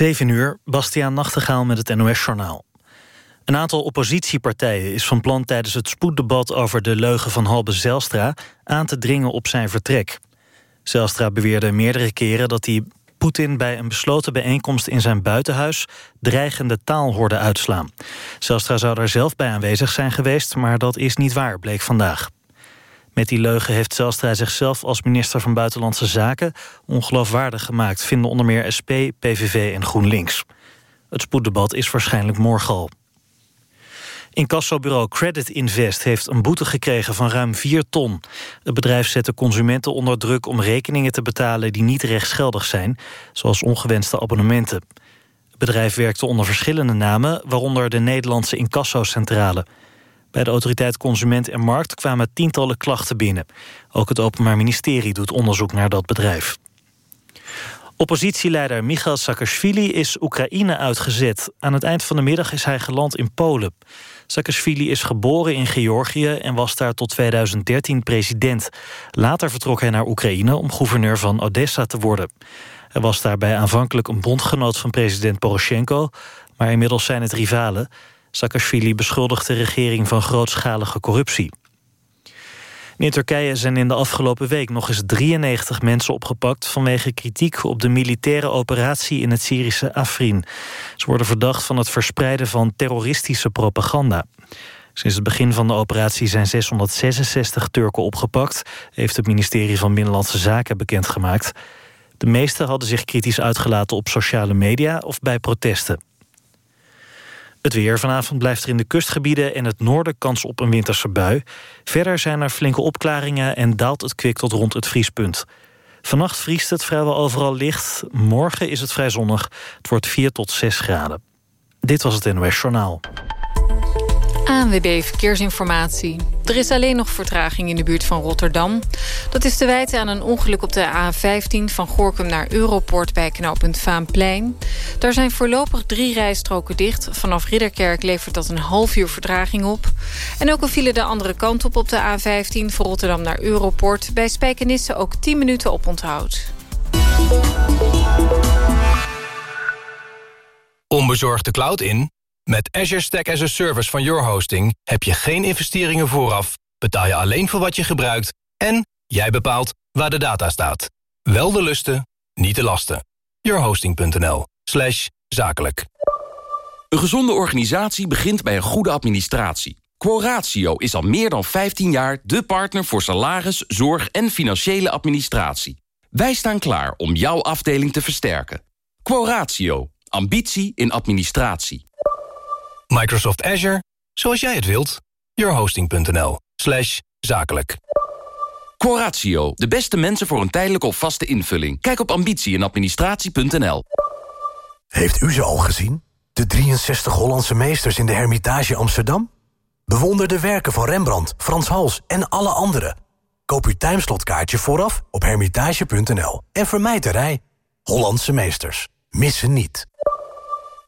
7 uur, Bastiaan Nachtegaal met het NOS-journaal. Een aantal oppositiepartijen is van plan tijdens het spoeddebat... over de leugen van Halbe Zelstra aan te dringen op zijn vertrek. Zelstra beweerde meerdere keren dat hij Poetin bij een besloten bijeenkomst in zijn buitenhuis dreigende taal hoorde uitslaan. Zelstra zou daar zelf bij aanwezig zijn geweest, maar dat is niet waar, bleek vandaag. Met die leugen heeft Zelstra zichzelf als minister van Buitenlandse Zaken ongeloofwaardig gemaakt, vinden onder meer SP, PVV en GroenLinks. Het spoeddebat is waarschijnlijk morgen al. Incassobureau Credit Invest heeft een boete gekregen van ruim 4 ton. Het bedrijf zette consumenten onder druk om rekeningen te betalen die niet rechtsgeldig zijn, zoals ongewenste abonnementen. Het bedrijf werkte onder verschillende namen, waaronder de Nederlandse Incassocentrale. Bij de autoriteit Consument en Markt kwamen tientallen klachten binnen. Ook het Openbaar Ministerie doet onderzoek naar dat bedrijf. Oppositieleider Michail Saakashvili is Oekraïne uitgezet. Aan het eind van de middag is hij geland in Polen. Saakashvili is geboren in Georgië en was daar tot 2013 president. Later vertrok hij naar Oekraïne om gouverneur van Odessa te worden. Hij was daarbij aanvankelijk een bondgenoot van president Poroshenko... maar inmiddels zijn het rivalen. Saakashvili beschuldigt de regering van grootschalige corruptie. In Turkije zijn in de afgelopen week nog eens 93 mensen opgepakt... vanwege kritiek op de militaire operatie in het Syrische Afrin. Ze worden verdacht van het verspreiden van terroristische propaganda. Sinds het begin van de operatie zijn 666 Turken opgepakt... heeft het ministerie van Binnenlandse Zaken bekendgemaakt. De meeste hadden zich kritisch uitgelaten op sociale media of bij protesten. Het weer. Vanavond blijft er in de kustgebieden en het noorden kans op een winterse bui. Verder zijn er flinke opklaringen en daalt het kwik tot rond het vriespunt. Vannacht vriest het vrijwel overal licht. Morgen is het vrij zonnig. Het wordt 4 tot 6 graden. Dit was het NOS Journaal. ANWB Verkeersinformatie. Er is alleen nog vertraging in de buurt van Rotterdam. Dat is te wijten aan een ongeluk op de A15 van Gorkum naar Europort bij knooppunt Vaanplein. Daar zijn voorlopig drie rijstroken dicht. Vanaf Ridderkerk levert dat een half uur vertraging op. En ook een file de andere kant op op de A15 van Rotterdam naar Europort. Bij Spijkenisse ook 10 minuten op onthoud. Onbezorgd de cloud in? Met Azure Stack as a Service van Your Hosting heb je geen investeringen vooraf, betaal je alleen voor wat je gebruikt en jij bepaalt waar de data staat. Wel de lusten, niet de lasten. Yourhosting.nl slash zakelijk. Een gezonde organisatie begint bij een goede administratie. Quoratio is al meer dan 15 jaar de partner voor salaris, zorg en financiële administratie. Wij staan klaar om jouw afdeling te versterken. Quoratio. Ambitie in administratie. Microsoft Azure, zoals jij het wilt. Yourhosting.nl slash zakelijk. Quoratio, de beste mensen voor een tijdelijke of vaste invulling. Kijk op ambitie en administratie.nl. Heeft u ze al gezien? De 63 Hollandse meesters in de Hermitage Amsterdam? Bewonder de werken van Rembrandt, Frans Hals en alle anderen. Koop uw timeslotkaartje vooraf op hermitage.nl. En vermijd de rij. Hollandse meesters. Missen niet.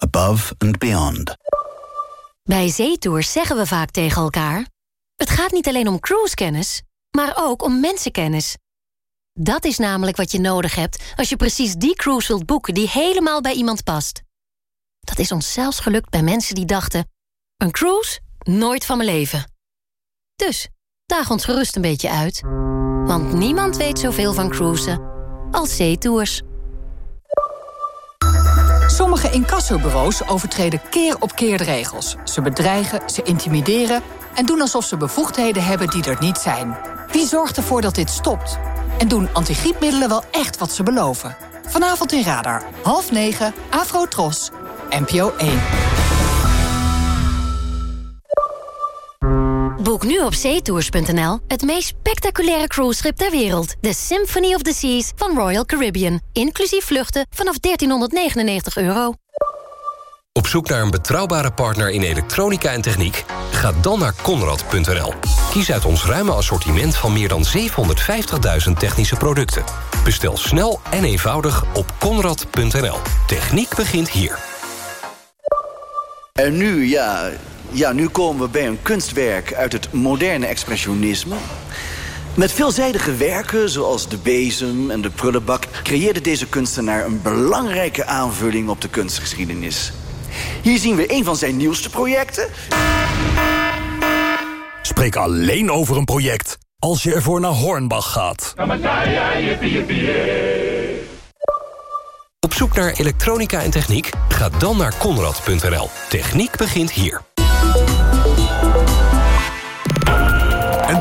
Above and beyond. Bij zeetours zeggen we vaak tegen elkaar... het gaat niet alleen om cruisekennis, maar ook om mensenkennis. Dat is namelijk wat je nodig hebt als je precies die cruise wilt boeken... die helemaal bij iemand past. Dat is ons zelfs gelukt bij mensen die dachten... een cruise? Nooit van mijn leven. Dus, daag ons gerust een beetje uit. Want niemand weet zoveel van cruisen als zeetours. Sommige incassobureaus overtreden keer op keer de regels. Ze bedreigen, ze intimideren en doen alsof ze bevoegdheden hebben die er niet zijn. Wie zorgt ervoor dat dit stopt? En doen antigriepmiddelen wel echt wat ze beloven? Vanavond in Radar, half negen, Afro-Tros, NPO 1. Boek nu op zeetours.nl het meest spectaculaire cruiseschip ter wereld. De Symphony of the Seas van Royal Caribbean. Inclusief vluchten vanaf 1399 euro. Op zoek naar een betrouwbare partner in elektronica en techniek? Ga dan naar Conrad.nl. Kies uit ons ruime assortiment van meer dan 750.000 technische producten. Bestel snel en eenvoudig op Conrad.nl. Techniek begint hier. En nu, ja, ja, nu komen we bij een kunstwerk uit het moderne expressionisme. Met veelzijdige werken, zoals de bezem en de prullenbak... creëerde deze kunstenaar een belangrijke aanvulling op de kunstgeschiedenis. Hier zien we een van zijn nieuwste projecten. Spreek alleen over een project als je ervoor naar Hornbach gaat. Op zoek naar elektronica en techniek? Ga dan naar Conrad.nl. Techniek begint hier.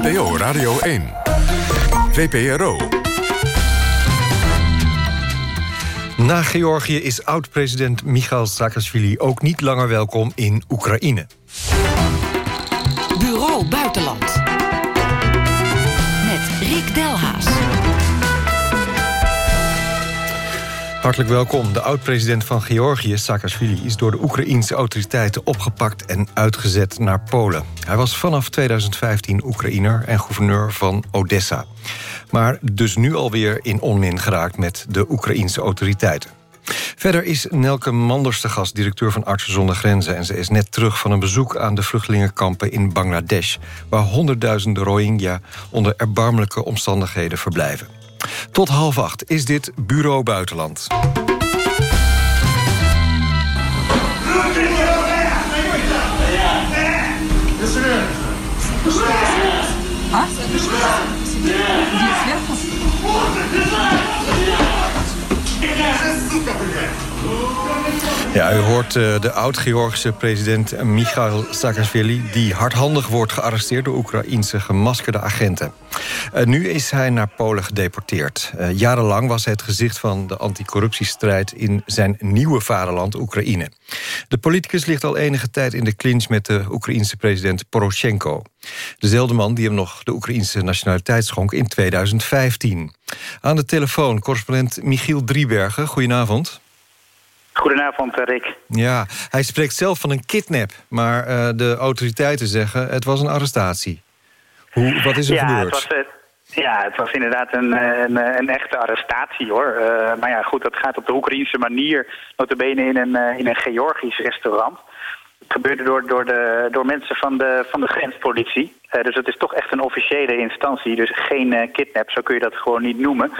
NPO Radio 1. VPRO. Na Georgië is oud-president Michail Saakashvili ook niet langer welkom in Oekraïne. Bureau Buitenland. Met Rick Delhaas. Hartelijk welkom. De oud-president van Georgië, Saakashvili... is door de Oekraïense autoriteiten opgepakt en uitgezet naar Polen. Hij was vanaf 2015 Oekraïner en gouverneur van Odessa. Maar dus nu alweer in onmin geraakt met de Oekraïense autoriteiten. Verder is Nelke Manders de gast, directeur van Artsen zonder Grenzen... en ze is net terug van een bezoek aan de vluchtelingenkampen in Bangladesh... waar honderdduizenden Rohingya onder erbarmelijke omstandigheden verblijven. Tot half acht is dit Bureau Buitenland. Ja, u hoort uh, de oud-Georgische president Michail Saakashvili... die hardhandig wordt gearresteerd door Oekraïense gemaskerde agenten. Uh, nu is hij naar Polen gedeporteerd. Uh, jarenlang was hij het gezicht van de anticorruptiestrijd... in zijn nieuwe vaderland Oekraïne. De politicus ligt al enige tijd in de clinch met de Oekraïense president Poroshenko. Dezelfde man die hem nog de Oekraïense nationaliteit schonk in 2015. Aan de telefoon correspondent Michiel Driebergen. Goedenavond. Goedenavond, Rick. Ja, hij spreekt zelf van een kidnap, maar uh, de autoriteiten zeggen het was een arrestatie. Hoe, wat is er ja, gebeurd? Het was, uh, ja, het was inderdaad een, een, een echte arrestatie, hoor. Uh, maar ja, goed, dat gaat op de Oekraïense manier, notabene in een, in een Georgisch restaurant. Het gebeurde door, door, de, door mensen van de, van de grenspolitie. Uh, dus het is toch echt een officiële instantie. Dus geen uh, kidnap, zo kun je dat gewoon niet noemen.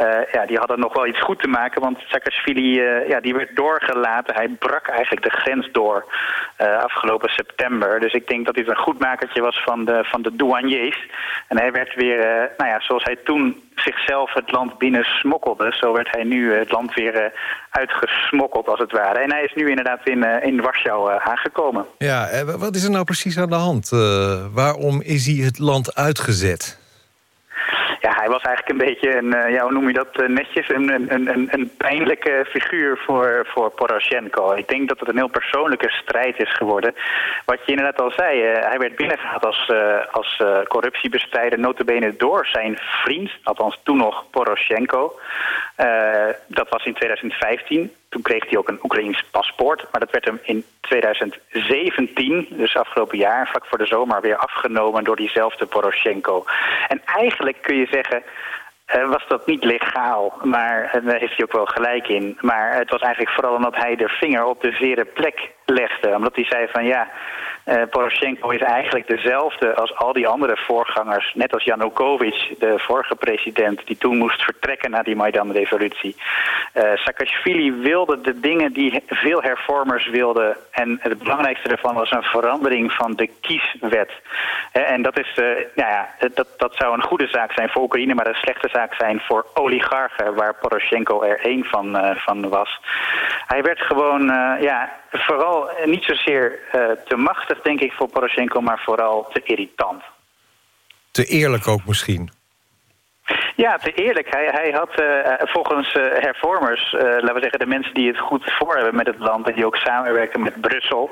Uh, ja, die hadden nog wel iets goed te maken, want Saakashvili ja, die werd doorgelaten. Hij brak eigenlijk de grens door afgelopen september. Dus ik denk dat dit een goedmakertje was van de, van de douaniers. En hij werd weer, nou ja, zoals hij toen zichzelf het land binnen smokkelde... zo werd hij nu het land weer uitgesmokkeld, als het ware. En hij is nu inderdaad in, in Warschau aangekomen. Ja, wat is er nou precies aan de hand? waarom is hij het land uitgezet? Ja, hij was eigenlijk een beetje een, uh, ja, hoe noem je dat uh, netjes, een, een, een, een pijnlijke figuur voor, voor Poroshenko. Ik denk dat het een heel persoonlijke strijd is geworden. Wat je inderdaad al zei, uh, hij werd binnengehaald als, als corruptiebestrijder, notabene door zijn vriend, althans toen nog Poroshenko. dat was in 2015. Toen kreeg hij ook een Oekraïns paspoort, maar dat werd hem in 2017, dus afgelopen jaar, vlak voor de zomer, weer afgenomen door diezelfde Poroshenko. En eigenlijk kun je zeggen, uh, was dat niet legaal, maar uh, daar heeft hij ook wel gelijk in. Maar het was eigenlijk vooral omdat hij de vinger op de zere plek legde. Omdat hij zei van ja, uh, Poroshenko is eigenlijk dezelfde als al die andere voorgangers. Net als Yanukovych, de vorige president, die toen moest vertrekken na die Maidan-revolutie. Uh, Saakashvili wilde de dingen die veel hervormers wilden. En het belangrijkste daarvan was een verandering van de kieswet. En dat, is, nou ja, dat, dat zou een goede zaak zijn voor Oekraïne, maar een slechte zaak zijn voor oligarchen, waar Poroshenko er één van, van was. Hij werd gewoon, ja, vooral niet zozeer te machtig denk ik, voor Poroshenko, maar vooral te irritant. Te eerlijk ook misschien? Ja, te eerlijk. Hij, hij had uh, volgens uh, hervormers, laten we zeggen de mensen die het goed voor hebben met het land... en die ook samenwerken met Brussel...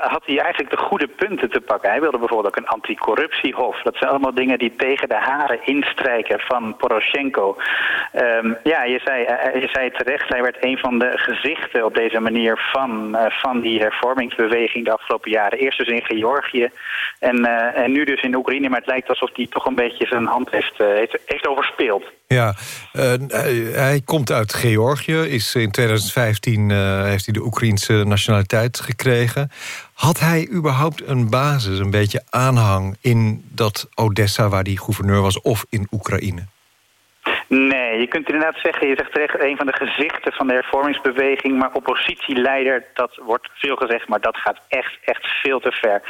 had hij eigenlijk de goede punten te pakken. Hij wilde bijvoorbeeld ook een anticorruptiehof. Dat zijn allemaal dingen die tegen de haren instrijken van Poroshenko. Um, ja, je zei, je zei terecht, hij werd een van de gezichten op deze manier... van, van die hervormingsbeweging de afgelopen jaren. Eerst dus in Georgië en, en nu dus in Oekraïne. Maar het lijkt alsof hij toch een beetje zijn hand heeft, heeft, heeft overspeeld. Ja, uh, hij komt uit Georgië. Is in 2015 uh, heeft hij de Oekraïense nationaliteit gekregen. Had hij überhaupt een basis, een beetje aanhang... in dat Odessa waar hij gouverneur was of in Oekraïne? Nee, je kunt inderdaad zeggen, je zegt terecht een van de gezichten van de hervormingsbeweging, maar oppositieleider, dat wordt veel gezegd, maar dat gaat echt, echt veel te ver.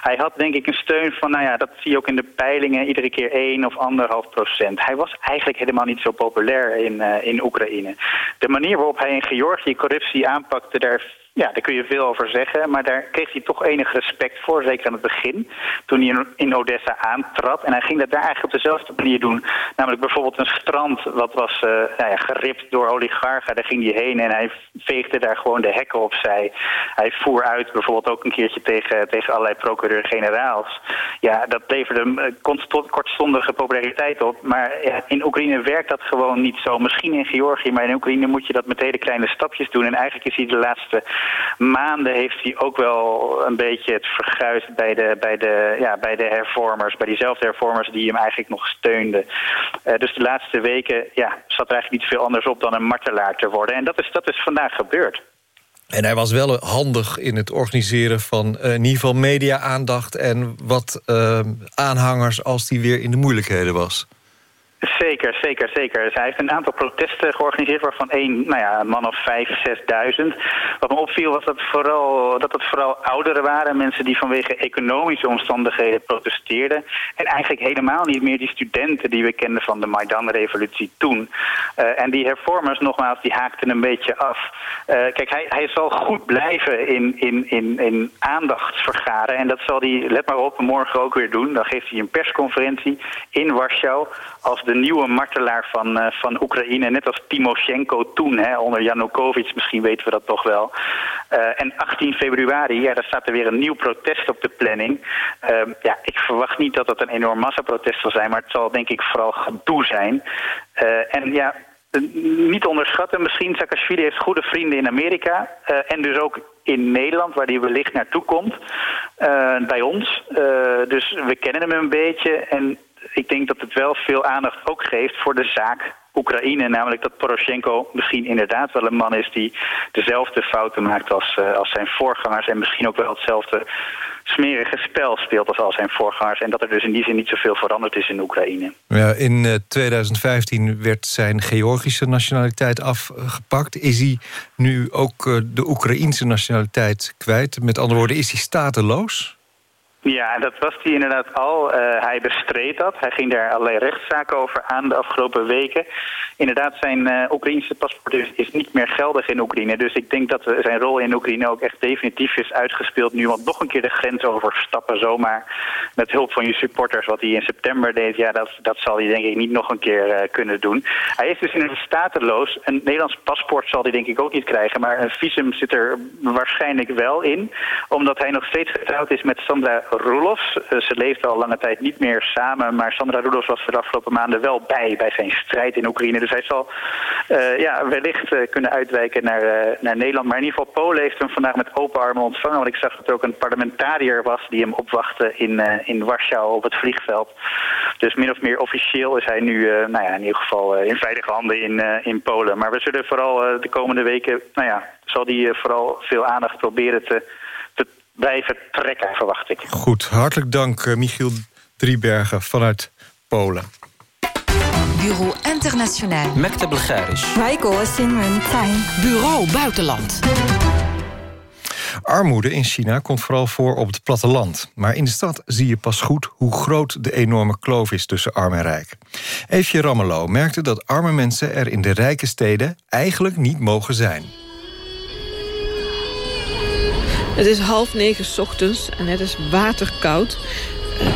Hij had denk ik een steun van, nou ja, dat zie je ook in de peilingen, iedere keer 1 of anderhalf procent. Hij was eigenlijk helemaal niet zo populair in, uh, in Oekraïne. De manier waarop hij in Georgië corruptie aanpakte, daar ja, daar kun je veel over zeggen. Maar daar kreeg hij toch enig respect voor, zeker aan het begin. Toen hij in Odessa aantrad. En hij ging dat daar eigenlijk op dezelfde manier doen. Namelijk bijvoorbeeld een strand wat was uh, nou ja, geript door oligarchen. Daar ging hij heen en hij veegde daar gewoon de hekken opzij. Hij voer uit bijvoorbeeld ook een keertje tegen, tegen allerlei procureur-generaals. Ja, dat leverde hem kortstondige populariteit op. Maar ja, in Oekraïne werkt dat gewoon niet zo. Misschien in Georgië, maar in Oekraïne moet je dat met hele kleine stapjes doen. En eigenlijk is hij de laatste maanden heeft hij ook wel een beetje het verguisd bij de, bij de, ja, bij de hervormers. Bij diezelfde hervormers die hem eigenlijk nog steunden. Uh, dus de laatste weken ja, zat er eigenlijk niet veel anders op dan een martelaar te worden. En dat is, dat is vandaag gebeurd. En hij was wel handig in het organiseren van uh, in ieder geval media-aandacht... en wat uh, aanhangers als hij weer in de moeilijkheden was. Zeker, zeker, zeker. Dus hij heeft een aantal protesten georganiseerd, waarvan één, nou ja, een man of vijf, zesduizend. Wat me opviel was dat, vooral, dat het vooral ouderen waren, mensen die vanwege economische omstandigheden protesteerden. En eigenlijk helemaal niet meer die studenten die we kenden van de Maidan-revolutie toen. Uh, en die hervormers, nogmaals, die haakten een beetje af. Uh, kijk, hij, hij zal goed blijven in, in, in, in aandacht vergaren. En dat zal hij, let maar op, morgen ook weer doen. Dan geeft hij een persconferentie in Warschau als de nieuwe martelaar van, uh, van Oekraïne. Net als Timoshenko toen, hè, onder Janukovic, misschien weten we dat toch wel. Uh, en 18 februari, ja, daar staat er weer een nieuw protest op de planning. Uh, ja, ik verwacht niet dat dat een enorm massaprotest zal zijn, maar het zal denk ik vooral gedoe zijn. Uh, en ja, niet onderschatten, misschien Saakashvili heeft goede vrienden in Amerika en dus ook in Nederland, waar hij wellicht naartoe komt, bij ons. Dus we kennen hem een beetje en ik denk dat het wel veel aandacht ook geeft voor de zaak Oekraïne. Namelijk dat Poroshenko misschien inderdaad wel een man is die dezelfde fouten maakt als, uh, als zijn voorgangers. En misschien ook wel hetzelfde smerige spel speelt als al zijn voorgangers. En dat er dus in die zin niet zoveel veranderd is in Oekraïne. Ja, in uh, 2015 werd zijn Georgische nationaliteit afgepakt. Is hij nu ook uh, de Oekraïense nationaliteit kwijt? Met andere woorden, is hij stateloos? Ja, dat was hij inderdaad al. Uh, hij bestreed dat. Hij ging daar allerlei rechtszaken over aan de afgelopen weken. Inderdaad, zijn uh, Oekraïnse paspoort is, niet meer geldig in Oekraïne. Dus ik denk dat zijn rol in Oekraïne ook echt definitief is uitgespeeld nu. Want nog een keer de grens overstappen zomaar met hulp van je supporters. Wat hij in september deed, ja, dat, dat zal hij denk ik niet nog een keer kunnen doen. Hij is dus in een stateloos. Een Nederlands paspoort zal hij denk ik ook niet krijgen. Maar een visum zit er waarschijnlijk wel in. Omdat hij nog steeds getrouwd is met Sandra Roelofs. Uh, ze leefden al lange tijd niet meer samen, maar Sandra Roelofs was er de afgelopen maanden wel bij, bij zijn strijd in Oekraïne. Dus hij zal uh, ja, wellicht uh, kunnen uitwijken naar, naar Nederland. Maar in ieder geval, Polen heeft hem vandaag met open armen ontvangen. Want ik zag dat er ook een parlementariër was die hem opwachtte in, in Warschau op het vliegveld. Dus min of meer officieel is hij nu nou ja, in ieder geval in veilige handen in, in Polen. Maar we zullen vooral de komende weken, nou ja, zal die vooral veel aandacht proberen te blijven trekken, verwacht ik. Goed, hartelijk dank eh, Michiel Driebergen vanuit Polen. Bureau Internationaal. Mekte Bulgarisch. Bureau Buitenland. Armoede in China komt vooral voor op het platteland. Maar in de stad zie je pas goed hoe groot de enorme kloof is tussen arm en rijk. Eefje Ramelow merkte dat arme mensen er in de rijke steden eigenlijk niet mogen zijn. Het is half negen ochtends en het is waterkoud.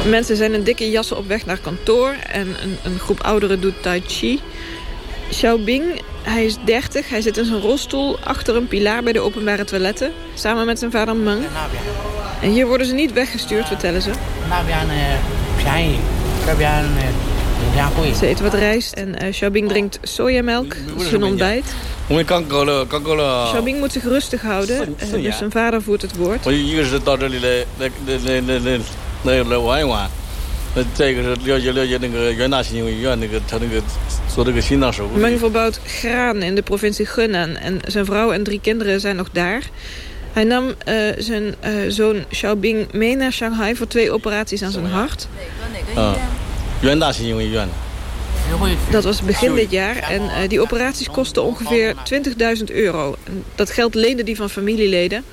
Mensen zijn in dikke jassen op weg naar kantoor en een, een groep ouderen doet tai chi. Xiaobing, hij is 30, hij zit in zijn rolstoel achter een pilaar bij de openbare toiletten, samen met zijn vader Meng. En hier worden ze niet weggestuurd, vertellen ze. Ze eten wat rijst en uh, Xiaobing drinkt sojamelk, zijn ontbijt. Xiaobing moet zich rustig houden, uh, dus zijn vader voert het woord. Meng verbouwt graan in de provincie Gunan en zijn vrouw en drie kinderen zijn nog daar. Hij nam uh, zijn uh, zoon Xiaobing mee naar Shanghai voor twee operaties aan zijn hart. Dat was begin dit jaar en uh, die operaties kostten ongeveer 20.000 euro. Dat geld leende hij van familieleden.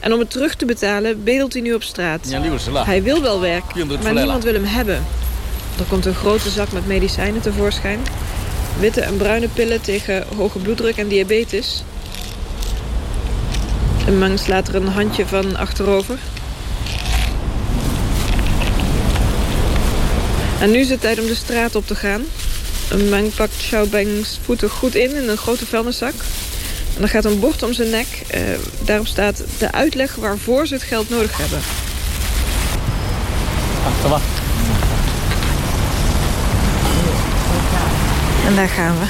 En om het terug te betalen bedelt hij nu op straat. Hij wil wel werken, maar niemand wil hem hebben. Er komt een grote zak met medicijnen tevoorschijn. Witte en bruine pillen tegen hoge bloeddruk en diabetes. En Mang slaat er een handje van achterover. En nu is het tijd om de straat op te gaan. Meng man pakt Xiaobangs voeten goed in in een grote vuilniszak. En er gaat een bord om zijn nek. Uh, daarop staat de uitleg waarvoor ze het geld nodig hebben. En daar gaan we.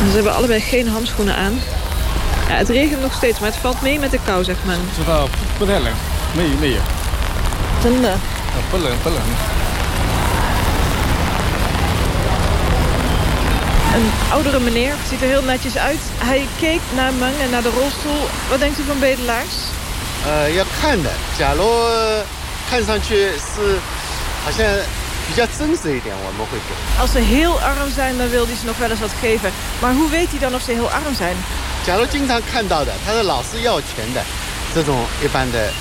En ze hebben allebei geen handschoenen aan. Ja, het regent nog steeds, maar het valt mee met de kou, zeg maar. Het is wel, nee, nee. 真的。不冷不冷。 Een oudere meneer, ziet er heel netjes uit. Hij keek naar Meng en naar de rolstoel. Wat denkt u van bedelaars? 呃，要看的。假如看上去是好像比较真实一点，我们会给。 Als ze heel arm zijn, dan wil hij ze nog wel eens wat geven. Maar hoe weet hij dan of ze heel arm zijn? 假如经常看到的，他是老是要钱的，这种一般的，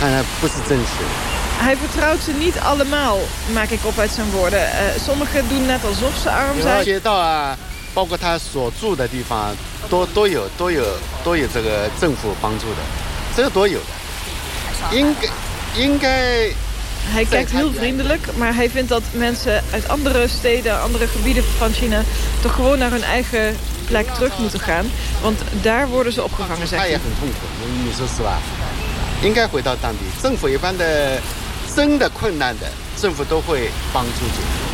看来不是真实。 Hij vertrouwt ze niet allemaal, maak ik op uit zijn woorden. Uh, sommigen doen net alsof ze arm 有 zijn. 街道啊，包括他所住的地方，都都有都有都有这个政府帮助的，这个都有的。应该应该 Hij kijkt heel vriendelijk, maar hij vindt dat mensen uit andere steden, andere gebieden van China... toch gewoon naar hun eigen plek terug moeten gaan. Want daar worden ze opgevangen, zegt 他也 hij. 很痛苦，你说是吧？应该回到当地，政府一般的真的困难的，政府都会帮助解决。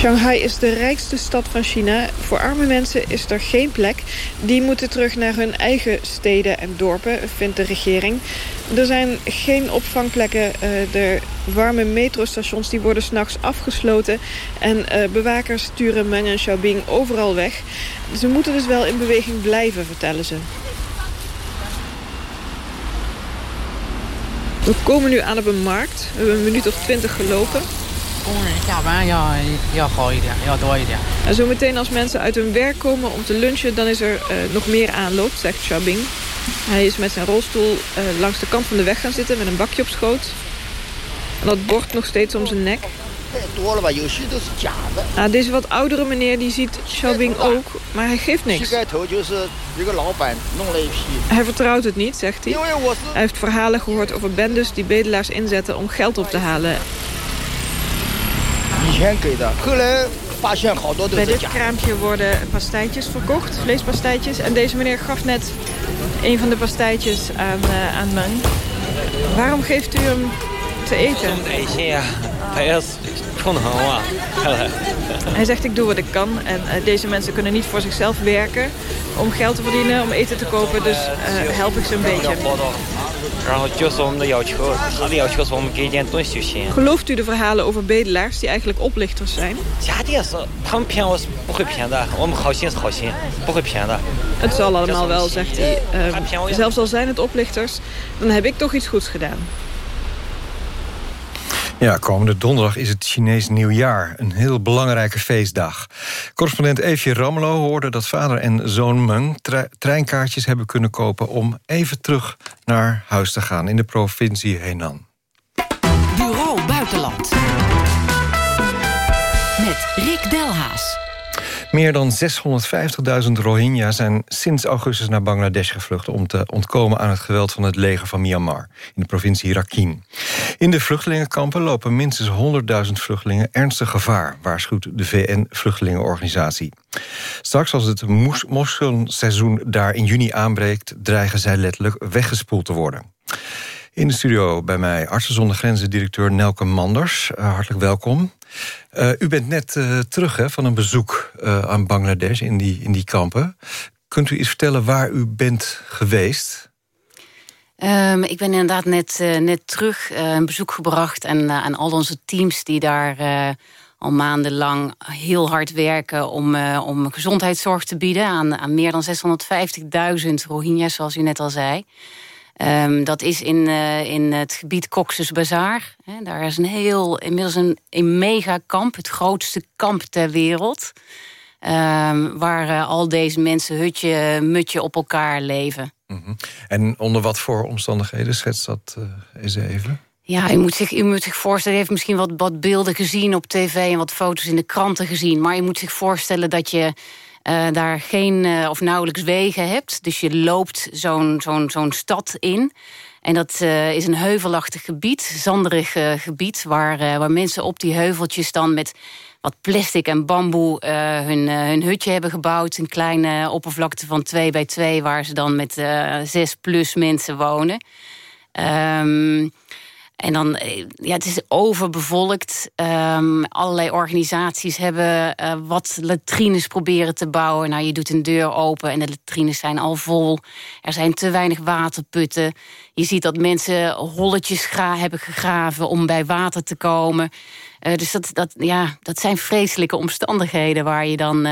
Shanghai is de rijkste stad van China. Voor arme mensen is er geen plek. Die moeten terug naar hun eigen steden en dorpen, vindt de regering. Er zijn geen opvangplekken. Uh, de warme metrostations die worden s'nachts afgesloten. En uh, bewakers sturen Meng en Xiaobing overal weg. Ze moeten dus wel in beweging blijven, vertellen ze. We komen nu aan op een markt. We hebben een minuut of twintig gelopen. En zo meteen als mensen uit hun werk komen om te lunchen... dan is er eh, nog meer aanloop, zegt Chabing. Hij is met zijn rolstoel eh, langs de kant van de weg gaan zitten... met een bakje op schoot. En dat bord nog steeds om zijn nek. Ah, deze nou, wat oudere meneer die ziet Xiaobing ook, maar hij geeft niks. Hij vertrouwt het niet, zegt hij. Hij heeft verhalen gehoord over bendes die bedelaars inzetten om geld op te halen. Bij dit kraampje worden pastijtjes verkocht, vleespastijtjes. En deze meneer gaf net een van de pastijtjes aan, uh, aan Meng. Waarom geeft u hem te eten? Hij zegt ik doe wat ik kan en uh, deze mensen kunnen niet voor zichzelf werken om geld te verdienen, om eten te kopen, dus uh, help ik ze een beetje. Gelooft u de verhalen over bedelaars die eigenlijk oplichters zijn? Het zal allemaal wel, zegt hij. Uh, zelfs al zijn het oplichters, dan heb ik toch iets goeds gedaan. Ja, komende donderdag is het Chinees nieuwjaar. Een heel belangrijke feestdag. Correspondent Eefje Rammelo hoorde dat vader en zoon Meng... tre treinkaartjes hebben kunnen kopen om even terug naar huis te gaan... in de provincie Henan. Bureau Buitenland. Met Rick Delhaas. Meer dan 650.000 Rohingya zijn sinds augustus naar Bangladesh gevlucht... om te ontkomen aan het geweld van het leger van Myanmar... in de provincie Rakhine. In de vluchtelingenkampen lopen minstens 100.000 vluchtelingen ernstig gevaar... waarschuwt de VN-vluchtelingenorganisatie. Straks als het mosselseizoen daar in juni aanbreekt... dreigen zij letterlijk weggespoeld te worden. In de studio bij mij Artsen zonder Grenzen directeur Nelke Manders. Uh, hartelijk welkom. Uh, u bent net uh, terug hè, van een bezoek aan Bangladesh in die, in die kampen. Kunt u iets vertellen waar u bent geweest? Um, ik ben inderdaad net, net terug, een bezoek gebracht... aan, aan al onze teams die daar al maandenlang heel hard werken... om, om gezondheidszorg te bieden aan, aan meer dan 650.000 Rohingya's, zoals u net al zei... Um, dat is in, uh, in het gebied Cox's Bazaar. He, daar is een heel, inmiddels een, een megakamp, het grootste kamp ter wereld. Um, waar uh, al deze mensen hutje, mutje op elkaar leven. Mm -hmm. En onder wat voor omstandigheden? Schets dat uh, eens even. Ja, u moet zich, u moet zich voorstellen, u heeft misschien wat, wat beelden gezien op tv... en wat foto's in de kranten gezien. Maar je moet zich voorstellen dat je uh, daar geen uh, of nauwelijks wegen hebt. Dus je loopt zo'n zo'n zo'n stad in. En dat uh, is een heuvelachtig gebied, zanderig gebied... Waar, waar mensen op die heuveltjes dan met wat plastic en bamboe hun, hun hutje hebben gebouwd. Een kleine oppervlakte van 2 bij 2 waar ze dan met zes plus mensen wonen. Um, en dan, eh, ja, het is overbevolkt. Um, allerlei organisaties hebben uh, wat latrines proberen te bouwen. Nou, je doet een deur open en de latrines zijn al vol. Er zijn te weinig waterputten. Je ziet dat mensen holletjes hebben gegraven om bij water te komen. Uh, dus dat, dat, ja, dat zijn vreselijke omstandigheden waar je dan,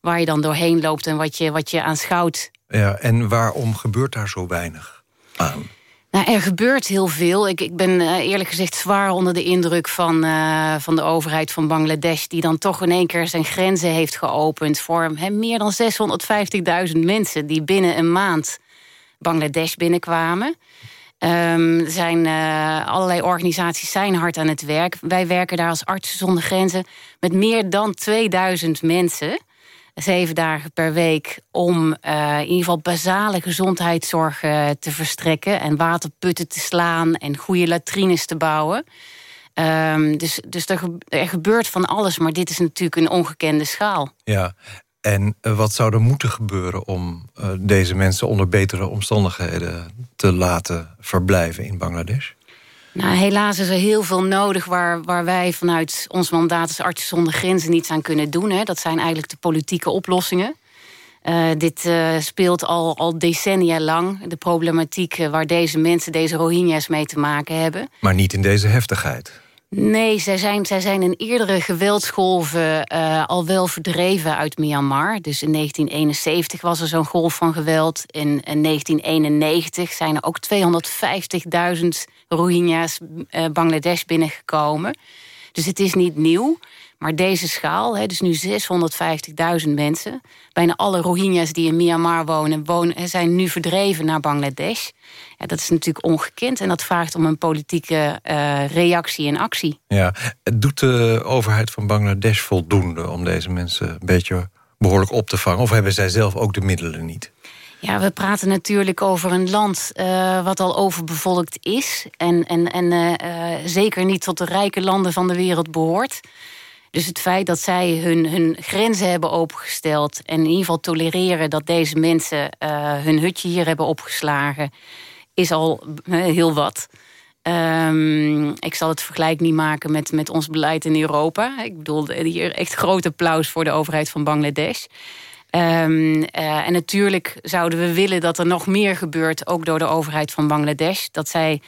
waar je dan doorheen loopt en wat je, wat je aanschouwt. Ja, en waarom gebeurt daar zo weinig aan? Nou, er gebeurt heel veel. Ik, ik ben uh, eerlijk gezegd zwaar onder de indruk van, uh, van de overheid van Bangladesh... die dan toch in één keer zijn grenzen heeft geopend... voor meer dan 650.000 mensen die binnen een maand Bangladesh binnenkwamen. Um, zijn uh, allerlei organisaties zijn hard aan het werk. Wij werken daar als Artsen zonder Grenzen met meer dan 2000 mensen zeven dagen per week om uh, in ieder geval basale gezondheidszorg te verstrekken en waterputten te slaan en goede latrines te bouwen. Um, dus dus er, gebeurt van alles, maar dit is natuurlijk een ongekende schaal. Ja, en uh, wat zou er moeten gebeuren om deze mensen onder betere omstandigheden te laten verblijven in Bangladesh? Nou, helaas is er heel veel nodig waar, waar wij vanuit ons mandaat als Artsen zonder Grenzen niets aan kunnen doen. Hè. Dat zijn eigenlijk de politieke oplossingen. Uh, dit uh, speelt al, al decennia lang. De problematiek uh, waar deze mensen, deze Rohingya's mee te maken hebben. Maar niet in deze heftigheid. Nee, zij zijn, zij zijn in eerdere geweldsgolven uh, al wel verdreven uit Myanmar. Dus in 1971 was er zo'n golf van geweld. In, in 1991 zijn er ook 250.000 Rohingya's uh, Bangladesh binnengekomen. Dus het is niet nieuw. Maar deze schaal, hè, dus nu 650.000 mensen... bijna alle Rohingya's die in Myanmar wonen, wonen... zijn nu verdreven naar Bangladesh. Ja, dat is natuurlijk ongekend en dat vraagt om een politieke uh, reactie en actie. Ja, doet de overheid van Bangladesh voldoende... om deze mensen een beetje behoorlijk op te vangen? Of hebben zij zelf ook de middelen niet? Ja, we praten natuurlijk over een land uh, wat al overbevolkt is... en, en, en uh, zeker niet tot de rijke landen van de wereld behoort... Dus het feit dat zij hun, hun grenzen hebben opengesteld... en in ieder geval tolereren dat deze mensen uh, hun hutje hier hebben opgeslagen... is al heel wat. Um, ik zal het vergelijk niet maken met, met ons beleid in Europa. Ik bedoel, hier echt groot applaus voor de overheid van Bangladesh. Um, uh, en natuurlijk zouden we willen dat er nog meer gebeurt... ook door de overheid van Bangladesh. Dat zij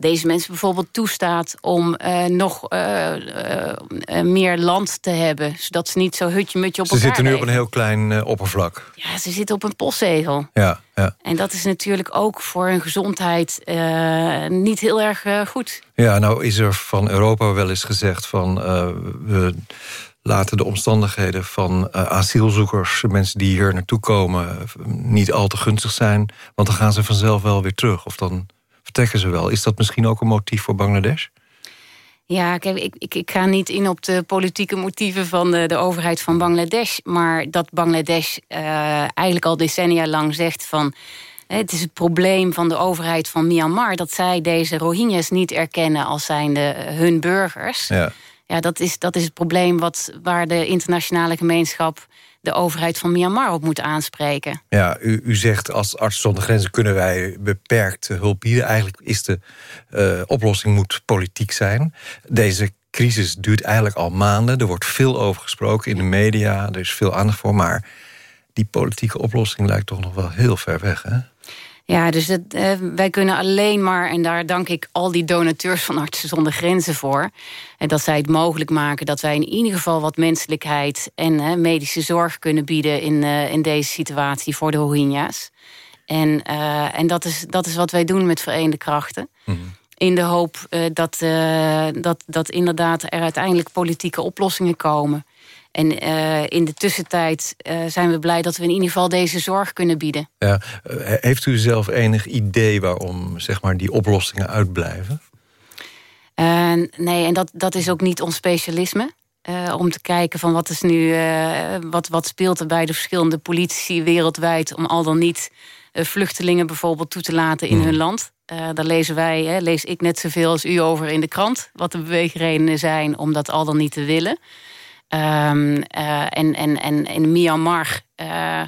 deze mensen bijvoorbeeld toestaat om uh, nog uh, uh, meer land te hebben. Zodat ze niet zo hutje-mutje op ze elkaar Ze zitten nu leven. op een heel klein oppervlak. Ja, ze zitten op een postzegel. Ja, ja. En dat is natuurlijk ook voor hun gezondheid niet heel erg goed. Ja, nou is er van Europa wel eens gezegd van... we laten de omstandigheden van asielzoekers... mensen die hier naartoe komen, niet al te gunstig zijn. Want dan gaan ze vanzelf wel weer terug. Of dan vertrekken ze wel. Is dat misschien ook een motief voor Bangladesh? Ja, kijk, ik, ik, ik, ga niet in op de politieke motieven van de, de overheid van Bangladesh. Maar dat Bangladesh uh, eigenlijk al decennia lang zegt van. Het is het probleem van de overheid van Myanmar dat zij deze Rohingya's niet erkennen als zijnde hun burgers. Ja, ja dat, is, dat is het probleem wat, waar de internationale gemeenschap de overheid van Myanmar op moet aanspreken. Ja, u, u zegt als arts zonder grenzen kunnen wij beperkt hulp bieden. Eigenlijk is de uh, oplossing moet politiek zijn. Deze crisis duurt eigenlijk al maanden. Er wordt veel over gesproken in de media. Er is veel aandacht voor. Maar die politieke oplossing lijkt toch nog wel heel ver weg, hè? Ja, dus het, uh, wij kunnen alleen maar, en daar dank ik al die donateurs van Artsen zonder Grenzen voor, en dat zij het mogelijk maken dat wij in ieder geval wat menselijkheid en uh, medische zorg kunnen bieden in, uh, in deze situatie voor de Rohingya's. En, en dat, is, dat is wat wij doen met Verenigde Krachten. Mm -hmm. In de hoop dat, dat, dat inderdaad er uiteindelijk politieke oplossingen komen. En uh, in de tussentijd uh, zijn we blij dat we in ieder geval deze zorg kunnen bieden. Ja. Uh, heeft u zelf enig idee waarom zeg maar, die oplossingen uitblijven? nee, en dat, dat is ook niet ons specialisme. om te kijken van wat is nu, wat, wat speelt er bij de verschillende politici wereldwijd om al dan niet vluchtelingen bijvoorbeeld toe te laten in hmm. hun land. daar lezen wij, hè, lees ik net zoveel als u over in de krant, wat de beweegredenen zijn om dat al dan niet te willen. Um, uh, en, en, en in Myanmar, uh,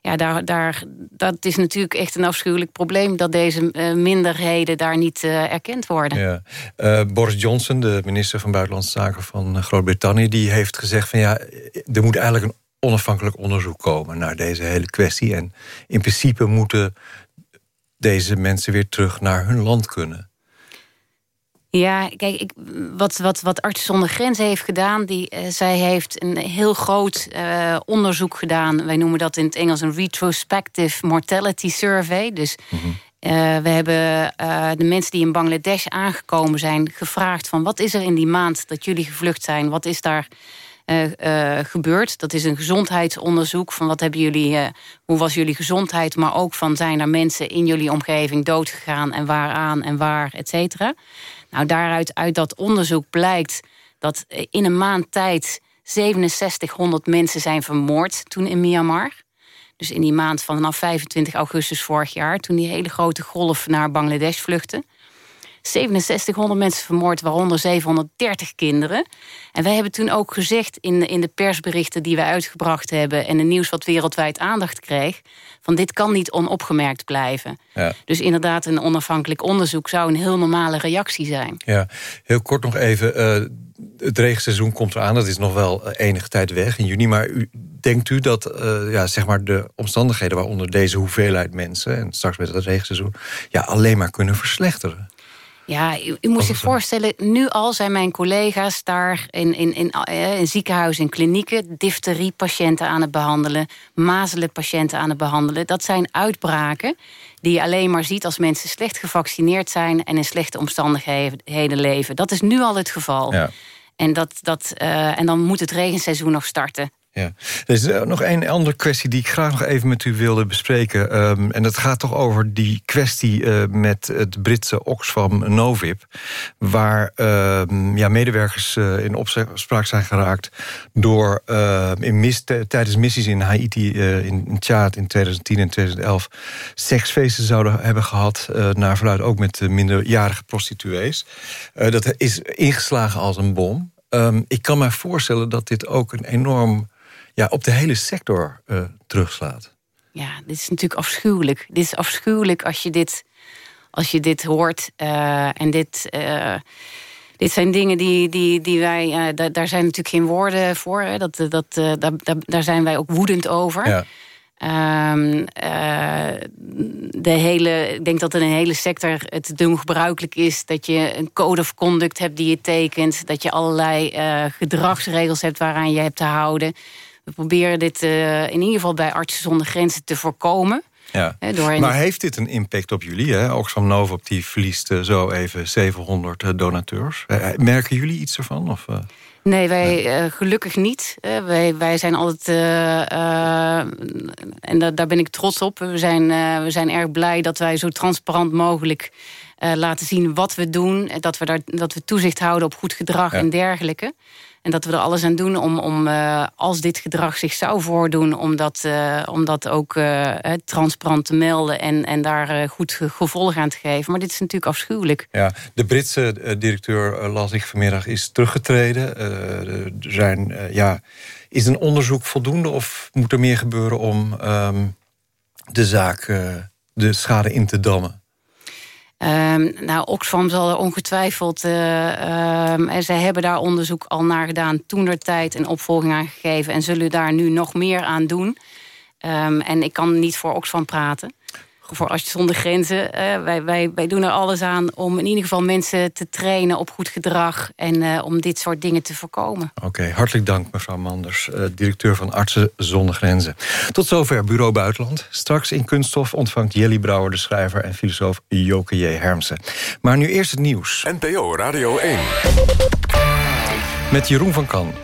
ja, daar, daar, dat is natuurlijk echt een afschuwelijk probleem... dat deze uh, minderheden daar niet erkend worden. Ja. Boris Johnson, de minister van Buitenlandse Zaken van Groot-Brittannië... die heeft gezegd van ja, er moet eigenlijk een onafhankelijk onderzoek komen... naar deze hele kwestie. En in principe moeten deze mensen weer terug naar hun land kunnen. Ja, kijk, ik, wat, wat, wat Artsen zonder Grenzen heeft gedaan... Die, uh, zij heeft een heel groot uh, onderzoek gedaan. Wij noemen dat in het Engels een retrospective mortality survey. Dus mm -hmm. uh, we hebben de mensen die in Bangladesh aangekomen zijn... gevraagd van wat is er in die maand dat jullie gevlucht zijn? Wat is daar gebeurd? Dat is een gezondheidsonderzoek van wat hebben jullie... hoe was jullie gezondheid? Maar ook van zijn er mensen in jullie omgeving doodgegaan... en waaraan en waar, et cetera... Nou, daaruit uit dat onderzoek blijkt dat in een maand tijd 6700 mensen zijn vermoord toen in Myanmar. Dus in die maand vanaf 25 augustus vorig jaar, toen die hele grote golf naar Bangladesh vluchtte. 6700 mensen vermoord, waaronder 730 kinderen. En wij hebben toen ook gezegd in, in de persberichten die wij uitgebracht hebben... en het nieuws wat wereldwijd aandacht kreeg... van dit kan niet onopgemerkt blijven. Ja. Dus inderdaad, een onafhankelijk onderzoek zou een heel normale reactie zijn. Ja, heel kort nog even... Uh, het regenseizoen komt eraan, dat is nog wel eh, enige tijd weg in juni. Maar u, denkt u dat uh, ja, zeg maar de omstandigheden waaronder deze hoeveelheid mensen... en straks met het regenseizoen, ja, alleen maar kunnen verslechteren? Ja, u, u moet zich voorstellen, nu al zijn mijn collega's daar in, in, in, eh, in ziekenhuizen en klinieken difteriepatiënten aan het behandelen, mazelenpatiënten aan het behandelen. Dat zijn uitbraken die je alleen maar ziet als mensen slecht gevaccineerd zijn en in slechte omstandigheden leven. Dat is nu al het geval. Ja. En, dat, dat, uh, en dan moet het regenseizoen nog starten. Ja. Er is uh, nog een andere kwestie die ik graag nog even met u wilde bespreken. Um, en dat gaat toch over die kwestie uh, met het Britse Oxfam Novib... waar uh, ja, medewerkers uh, in opspraak zijn geraakt... door ehm, in mis, tijdens missies in Haiti, in, Tjaad in 2010 en 2011... seksfeesten zouden hebben gehad, naar verluid ook met minderjarige prostituees. dat is ingeslagen als een bom. Ik kan me voorstellen dat dit ook een enorm ja, op de hele sector uh, terugslaat. Ja, dit is natuurlijk afschuwelijk. Dit is afschuwelijk als je dit, als je dit hoort. Uh, en dit, uh, dit zijn dingen die, die, die wij... daar, daar zijn natuurlijk geen woorden voor. Hè. Dat, dat, daar, daar zijn wij ook woedend over. Ja. Um, de hele, ik denk dat in een hele sector het doen gebruikelijk is... dat je een code of conduct hebt die je tekent. Dat je allerlei gedragsregels hebt waaraan je hebt te houden. We proberen dit uh, in ieder geval bij Artsen zonder Grenzen te voorkomen. Ja. Maar heeft dit een impact op jullie? Hè? Oxfam die verliest uh, zo even 700 uh, donateurs. merken jullie iets ervan? Of, Nee, wij gelukkig niet. Wij, wij zijn altijd, en da daar ben ik trots op... we zijn, we zijn erg blij dat wij zo transparant mogelijk laten zien wat we doen. Dat we, daar, dat we toezicht houden op goed gedrag ja. en dergelijke. En dat we er alles aan doen om, om uh, als dit gedrag zich zou voordoen... om dat, uh, om dat ook uh, transparant te melden en, en daar goed gevolg aan te geven. Maar dit is natuurlijk afschuwelijk. Ja, de Britse directeur, las ik vanmiddag, is teruggetreden. er zijn, ja, is een onderzoek voldoende of moet er meer gebeuren... om um, de zaak, de schade in te dammen? Um, nou, Oxfam zal er ongetwijfeld... Uh, um, zij hebben daar onderzoek al naar gedaan... toen er tijd en opvolging aan gegeven... en zullen daar nu nog meer aan doen. Um, en ik kan niet voor Oxfam praten voor Artsen zonder Grenzen. Uh, wij, wij, wij doen er alles aan om in ieder geval mensen te trainen op goed gedrag... en uh, om dit soort dingen te voorkomen. Oké, okay, hartelijk dank mevrouw Manders, uh, directeur van Artsen zonder Grenzen. Tot zover Bureau Buitenland. Straks in Kunststof ontvangt Jelly Brouwer, de schrijver... en filosoof Joke J. Hermsen. Maar nu eerst het nieuws. NPO Radio 1. Met Jeroen van Kan.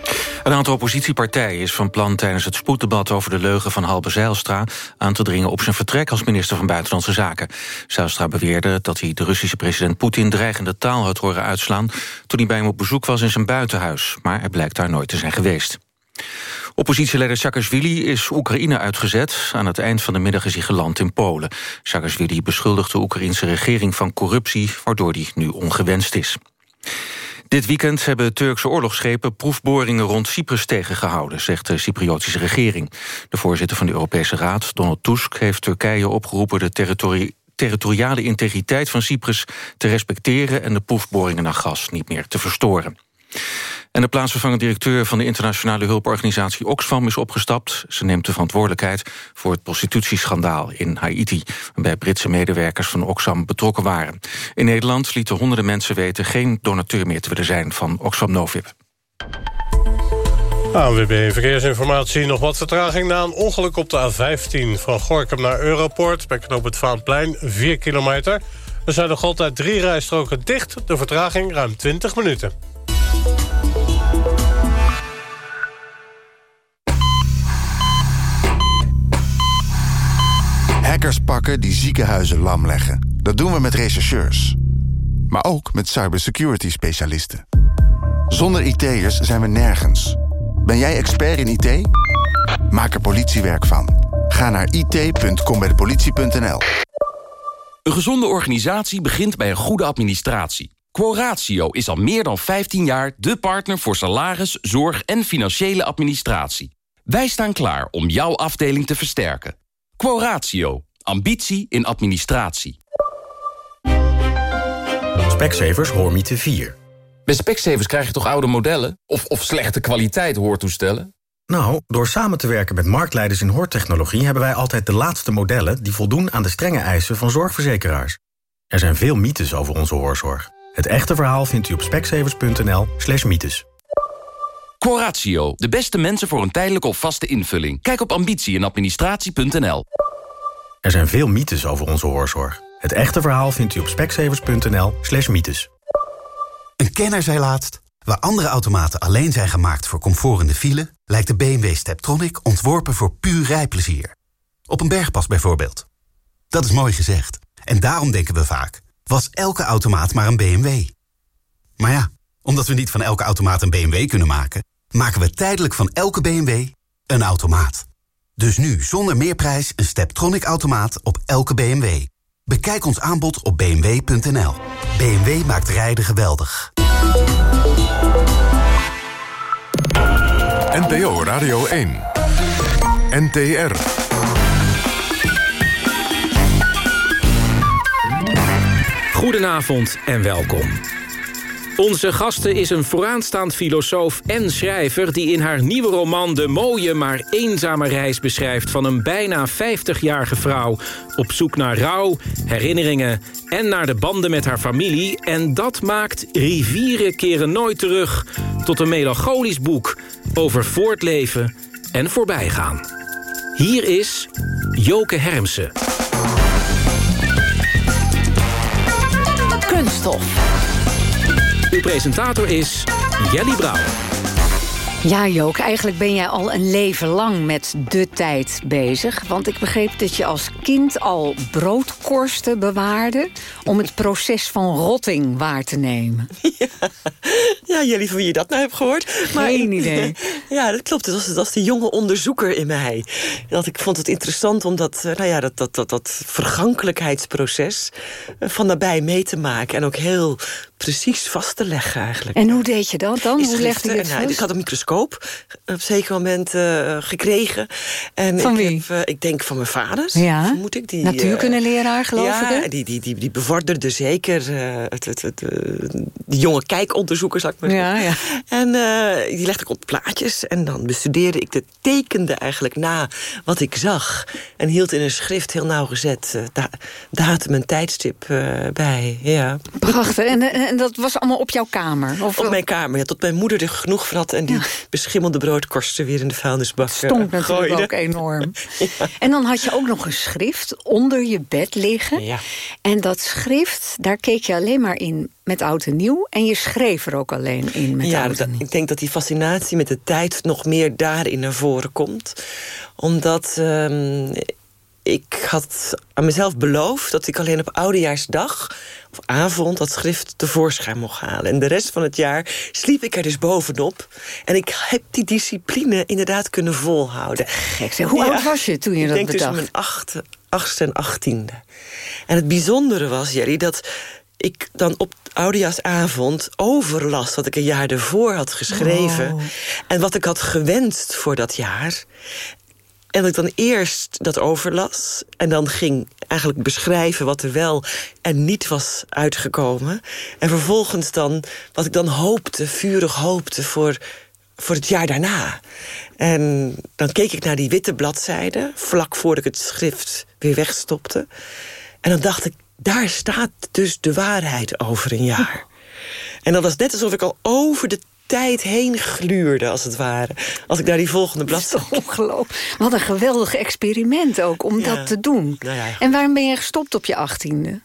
Een aantal oppositiepartijen is van plan tijdens het spoeddebat over de leugen van Halbe Zijlstra aan te dringen op zijn vertrek als minister van Buitenlandse Zaken. Zijlstra beweerde dat hij de Russische president Poetin dreigende taal had horen uitslaan toen hij bij hem op bezoek was in zijn buitenhuis, maar hij blijkt daar nooit te zijn geweest. Oppositieleider Saakashvili is Oekraïne uitgezet. Aan het eind van de middag is hij geland in Polen. Saakashvili beschuldigt de Oekraïnse regering van corruptie... waardoor die nu ongewenst is. Dit weekend hebben Turkse oorlogsschepen proefboringen rond Cyprus tegengehouden, zegt de Cypriotische regering. De voorzitter van de Europese Raad, Donald Tusk, heeft Turkije opgeroepen de territoriale integriteit van Cyprus te respecteren en de proefboringen naar gas niet meer te verstoren. En de plaatsvervangend directeur van de internationale hulporganisatie Oxfam is opgestapt. Ze neemt de verantwoordelijkheid voor het prostitutieschandaal in Haiti... waarbij Britse medewerkers van Oxfam betrokken waren. In Nederland lieten honderden mensen weten geen donateur meer te willen zijn van Oxfam Novib. ANWB Verkeersinformatie. Nog wat vertraging na een ongeluk op de A15... van Gorkum naar Europort bij knoop het Vaanplein, 4 kilometer. Er zijn nog altijd drie rijstroken dicht. De vertraging ruim 20 minuten. Hackers pakken die ziekenhuizen lam leggen. Dat doen we met rechercheurs. Maar ook met cybersecurity specialisten. Zonder IT'ers zijn we nergens. Ben jij expert in IT? Maak er politiewerk van. Ga naar it.combijdepolitie.nl Een gezonde organisatie begint bij een goede administratie. Quoratio is al meer dan 15 jaar de partner voor salaris, zorg en financiële administratie. Wij staan klaar om jouw afdeling te versterken. Quoratio. Ambitie in administratie. Specsavers Hoormiete 4. Bij Specsavers krijg je toch oude modellen? Of, of slechte kwaliteit hoortoestellen? Nou, door samen te werken met marktleiders in hoortechnologie... hebben wij altijd de laatste modellen die voldoen aan de strenge eisen van zorgverzekeraars. Er zijn veel mythes over onze hoorzorg. Het echte verhaal vindt u op specsavers.nl slash mythes. Coratio, de beste mensen voor een tijdelijke of vaste invulling. Kijk op ambitie en administratie.nl. Er zijn veel mythes over onze hoorzorg. Het echte verhaal vindt u op specsavers.nl slash mythes. Een kenner zei laatst... waar andere automaten alleen zijn gemaakt voor comfort in de file... lijkt de BMW Steptronic ontworpen voor puur rijplezier. Op een bergpas bijvoorbeeld. Dat is mooi gezegd. En daarom denken we vaak... was elke automaat maar een BMW. Maar ja, omdat we niet van elke automaat een BMW kunnen maken... maken we tijdelijk van elke BMW een automaat. Dus nu zonder meerprijs een Steptronic-automaat op elke BMW. Bekijk ons aanbod op bmw.nl. BMW maakt rijden geweldig. NPO Radio 1. NTR. Goedenavond en welkom. Onze gasten is een vooraanstaand filosoof en schrijver... die in haar nieuwe roman de mooie maar eenzame reis beschrijft... van een bijna 50-jarige vrouw op zoek naar rouw, herinneringen... en naar de banden met haar familie. En dat maakt Rivieren keren nooit terug... tot een melancholisch boek over voortleven en voorbijgaan. Hier is Joke Hermsen. Kunststof. Uw presentator is Jelly Brouwer. Ja, Jook, eigenlijk ben jij al een leven lang met de tijd bezig. Want ik begreep dat je als kind al broodkorsten bewaarde... om het proces van rotting waar te nemen. Ja, jullie van wie je dat nou hebt gehoord. Geen idee. Ja, dat klopt. Dat was, dat was de jonge onderzoeker in mij. Dat ik vond het interessant om dat, eh, nou ja, dat, dat, dat, dat vergankelijkheidsproces... eh, van nabij mee te maken. En ook heel precies vast te leggen eigenlijk. En hoe deed je dat dan? Hoe legde je het nou? Ik had een microscoop op een zeker moment eh, gekregen. En Van ik, wie? Heb, eh, ik denk van mijn vaders, Ja. vermoed ik. Die, Natuurkundeleraar, geloof ja, ik, hè? die, die, die, die bevorderde zeker eh, het, het, het, eh, die jonge kijkonderzoeker, zal ik maar Ja, zeggen. En eh, die legde ik op plaatjes. En dan bestudeerde ik de tekende eigenlijk na wat ik zag. En hield in een schrift heel nauwgezet eh, da datum en tijdstip eh, bij. Ja. Prachtig. En, en, dat was allemaal op jouw kamer? Of Op mijn kamer, ja, tot mijn moeder er genoeg van had... en die beschimmelde broodkorsten weer in de vuilnisbak eh, Stonk natuurlijk gooide. ook enorm. En dan had je ook nog een schrift onder je bed liggen. Ja. En dat schrift, daar keek je alleen maar in met oud en nieuw. En je schreef er ook alleen in met ja, oud en nieuw. ik denk dat die fascinatie met de tijd nog meer daarin naar voren komt. Omdat ehm, ik had aan mezelf beloofd dat ik alleen op oudejaarsdag of avond dat schrift tevoorschijn mocht halen. En de rest van het jaar sliep ik er dus bovenop. En ik heb die discipline inderdaad kunnen volhouden. Gek, zeg. Hoe oud was je toen je ik dat denk tussen bedacht? mijn achtste, achtste en achttiende. En het bijzondere was, Jerry, dat ik dan op oudejaarsavond overlas wat ik een jaar ervoor had geschreven. Oh. En wat ik had gewenst voor dat jaar. En dat ik dan eerst dat overlas. En dan ging eigenlijk beschrijven wat er wel en niet was uitgekomen. En vervolgens dan wat ik dan hoopte, vurig hoopte voor, voor het jaar daarna. En dan keek ik naar die witte bladzijden, vlak voordat ik het schrift weer wegstopte. En dan dacht ik, daar staat dus de waarheid over een jaar. En dat was net alsof ik al over de tijd heen gluurde, als het ware. Als ik naar die volgende bladzijde... Ongelooflijk. Wat een geweldig experiment ook om Ja. dat te doen. Nou ja. En waarom ben je gestopt op je achttiende?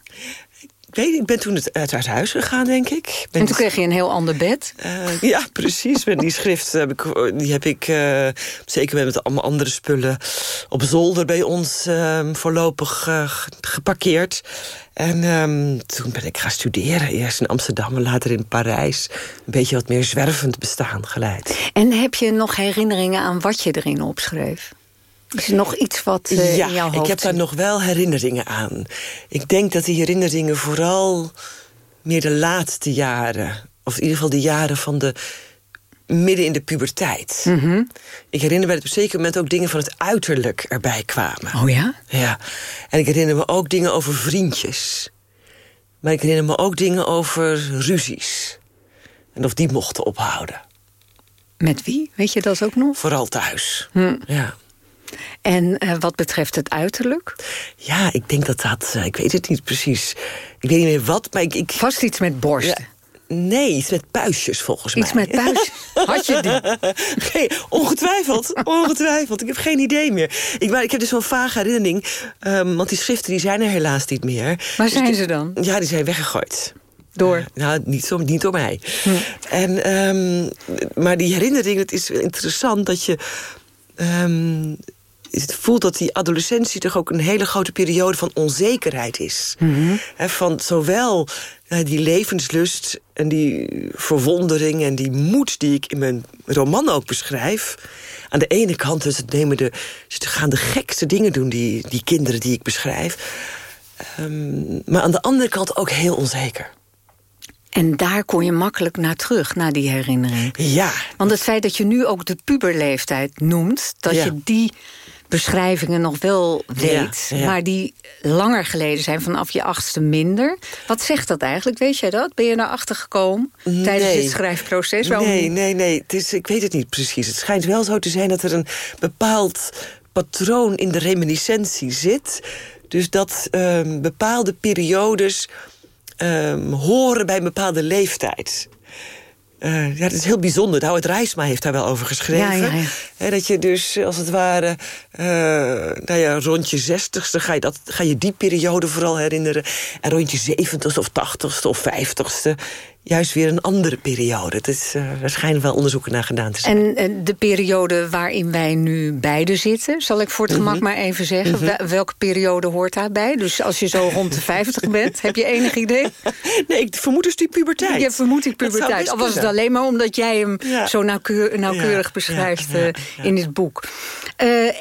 Ik weet, niet, ik ben toen het uit, uit huis gegaan, denk ik. Ben En toen kreeg je een heel ander bed. Eh, ja, precies. Met die schrift heb ik, die heb ik eh, zeker met allemaal andere spullen op zolder bij ons eh, voorlopig ge- geparkeerd. En ehm, toen ben ik gaan studeren. Eerst in Amsterdam en later in Parijs. Een beetje wat meer zwervend bestaan geleid. En heb je nog herinneringen aan wat je erin opschreef? Is er nog iets wat eh, ja, in jouw hoofd ik heb daar nog wel herinneringen aan. Ik denk dat die herinneringen vooral meer de laatste jaren... of in ieder geval de jaren van de midden in de puberteit. Mhm. Ik herinner me dat op een zeker moment ook dingen van het uiterlijk erbij kwamen. Oh ja? Ja. En ik herinner me ook dingen over vriendjes. Maar ik herinner me ook dingen over ruzies. En of die mochten ophouden. Met wie? Weet je dat ook nog? Vooral thuis. Hm. Ja. En eh, wat betreft het uiterlijk? Ja, ik denk dat dat... eh, ik weet het niet precies. Ik weet niet meer wat, maar ik... ik Vast iets met borsten. Nee, iets met puistjes volgens Iets mij. met puistjes? Had je die? Ongetwijfeld, ongetwijfeld. Ik heb geen idee meer. Ik, maar ik heb dus zo'n vage herinnering. ehm, want die schriften die zijn er helaas niet meer. Waar Dus zijn ze dan? Ja, die zijn weggegooid. Door? Eh, nou, niet, zo, niet door mij. En, ehm, maar die herinnering, het is interessant dat je... ehm, het voelt dat die adolescentie toch ook een hele grote periode van onzekerheid is. Hè, van zowel eh, die levenslust en die verwondering en die moed die ik in mijn roman ook beschrijf. Aan de ene kant dus het nemen de, ze gaan de gekste dingen doen, die, die kinderen die ik beschrijf. Ehm, maar aan de andere kant ook heel onzeker. En daar kon je makkelijk naar terug, naar die herinnering. Ja. Want het feit dat je nu ook de puberleeftijd noemt... dat Ja. je die beschrijvingen nog wel weet... Ja, ja. maar die langer geleden zijn, vanaf je achtste minder. Wat zegt dat eigenlijk? Weet jij dat? Ben je naar achter gekomen tijdens dit schrijfproces? Waarom Nee, nee, nee. Het is, ik weet het niet precies. Het schijnt wel zo te zijn dat er een bepaald patroon in de reminiscentie zit. Dus dat ehm, bepaalde periodes ehm, horen bij een bepaalde leeftijd. Eh, ja, dat is heel bijzonder. Howard Reisma heeft daar wel over geschreven. Ja, ja, ja. Dat je dus, als het ware, eh, nou ja, rond je zestigste ga je, dat, ga je die periode vooral herinneren. En rond je zeventigste of tachtigste of vijftigste... juist weer een andere periode. Het is uh, waarschijnlijk wel onderzoeken naar gedaan te zijn. En, en, de periode waarin wij nu beide zitten... zal ik voor het gemak mm -hmm. maar even zeggen... Mm -hmm. welke periode hoort daarbij? Dus als je zo rond de 50 bent, heb je enig idee? Nee, ik vermoed dus die puberteit. Je vermoedt die puberteit. Al was het alleen maar omdat jij hem ja. zo nauwkeur, nauwkeurig ja. beschrijft ja. In dit boek.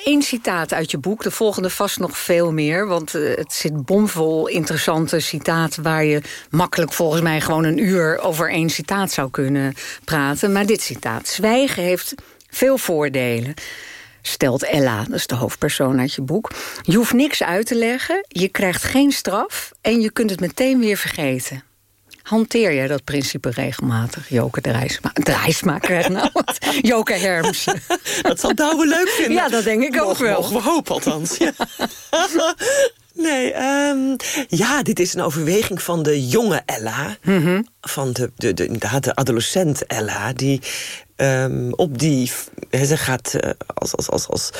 Eén citaat uit je boek, de volgende vast nog veel meer... want het zit bomvol interessante citaten... waar je makkelijk volgens mij gewoon een uur over één citaat zou kunnen praten. Maar dit citaat. Zwijgen heeft veel voordelen. Stelt Ella, dat is de hoofdpersoon uit je boek. Je hoeft niks uit te leggen, je krijgt geen straf... en je kunt het meteen weer vergeten. Hanteer jij dat principe regelmatig, Joke? Drijsma krijg nou wat. Joke Hermsen. Dat zal Douwe leuk vinden. Ja, dat denk ik ook wel. Mogen we hopen althans. Ja. Nee, um, ja, dit is een overweging van de jonge Ella. Mm -hmm. Van de, de, de, de adolescent Ella. Die um, op die... Ze gaat uh, als, als, als, als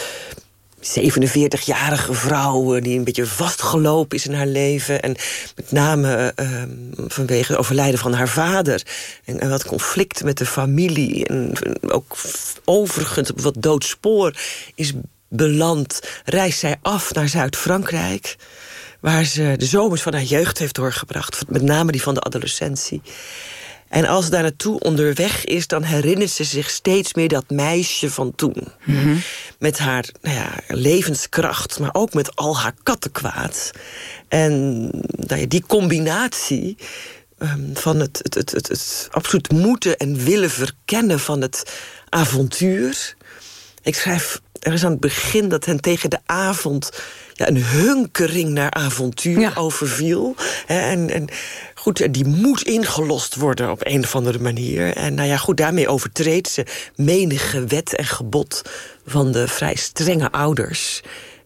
47-jarige vrouw die een beetje vastgelopen is in haar leven. En met name uh, vanwege het overlijden van haar vader. En, en wat conflicten met de familie. En ook overigens op wat doodspoor is beland, reist zij af naar Zuid-Frankrijk... waar ze de zomers van haar jeugd heeft doorgebracht. Met name die van de adolescentie. En als ze daar naartoe onderweg is... dan herinnert ze zich steeds meer dat meisje van toen. Mm -hmm. Met haar nou ja, levenskracht, maar ook met al haar kattenkwaad. En nou die combinatie... Um, van het, het, het, het, het absoluut moeten en willen verkennen van het avontuur. Ik schrijf er is aan het begin dat hen tegen de avond ja, een hunkering naar avontuur ja. overviel. En, en goed, die moet ingelost worden op een of andere manier. En nou ja, goed, daarmee overtreedt ze menige wet en gebod van de vrij strenge ouders.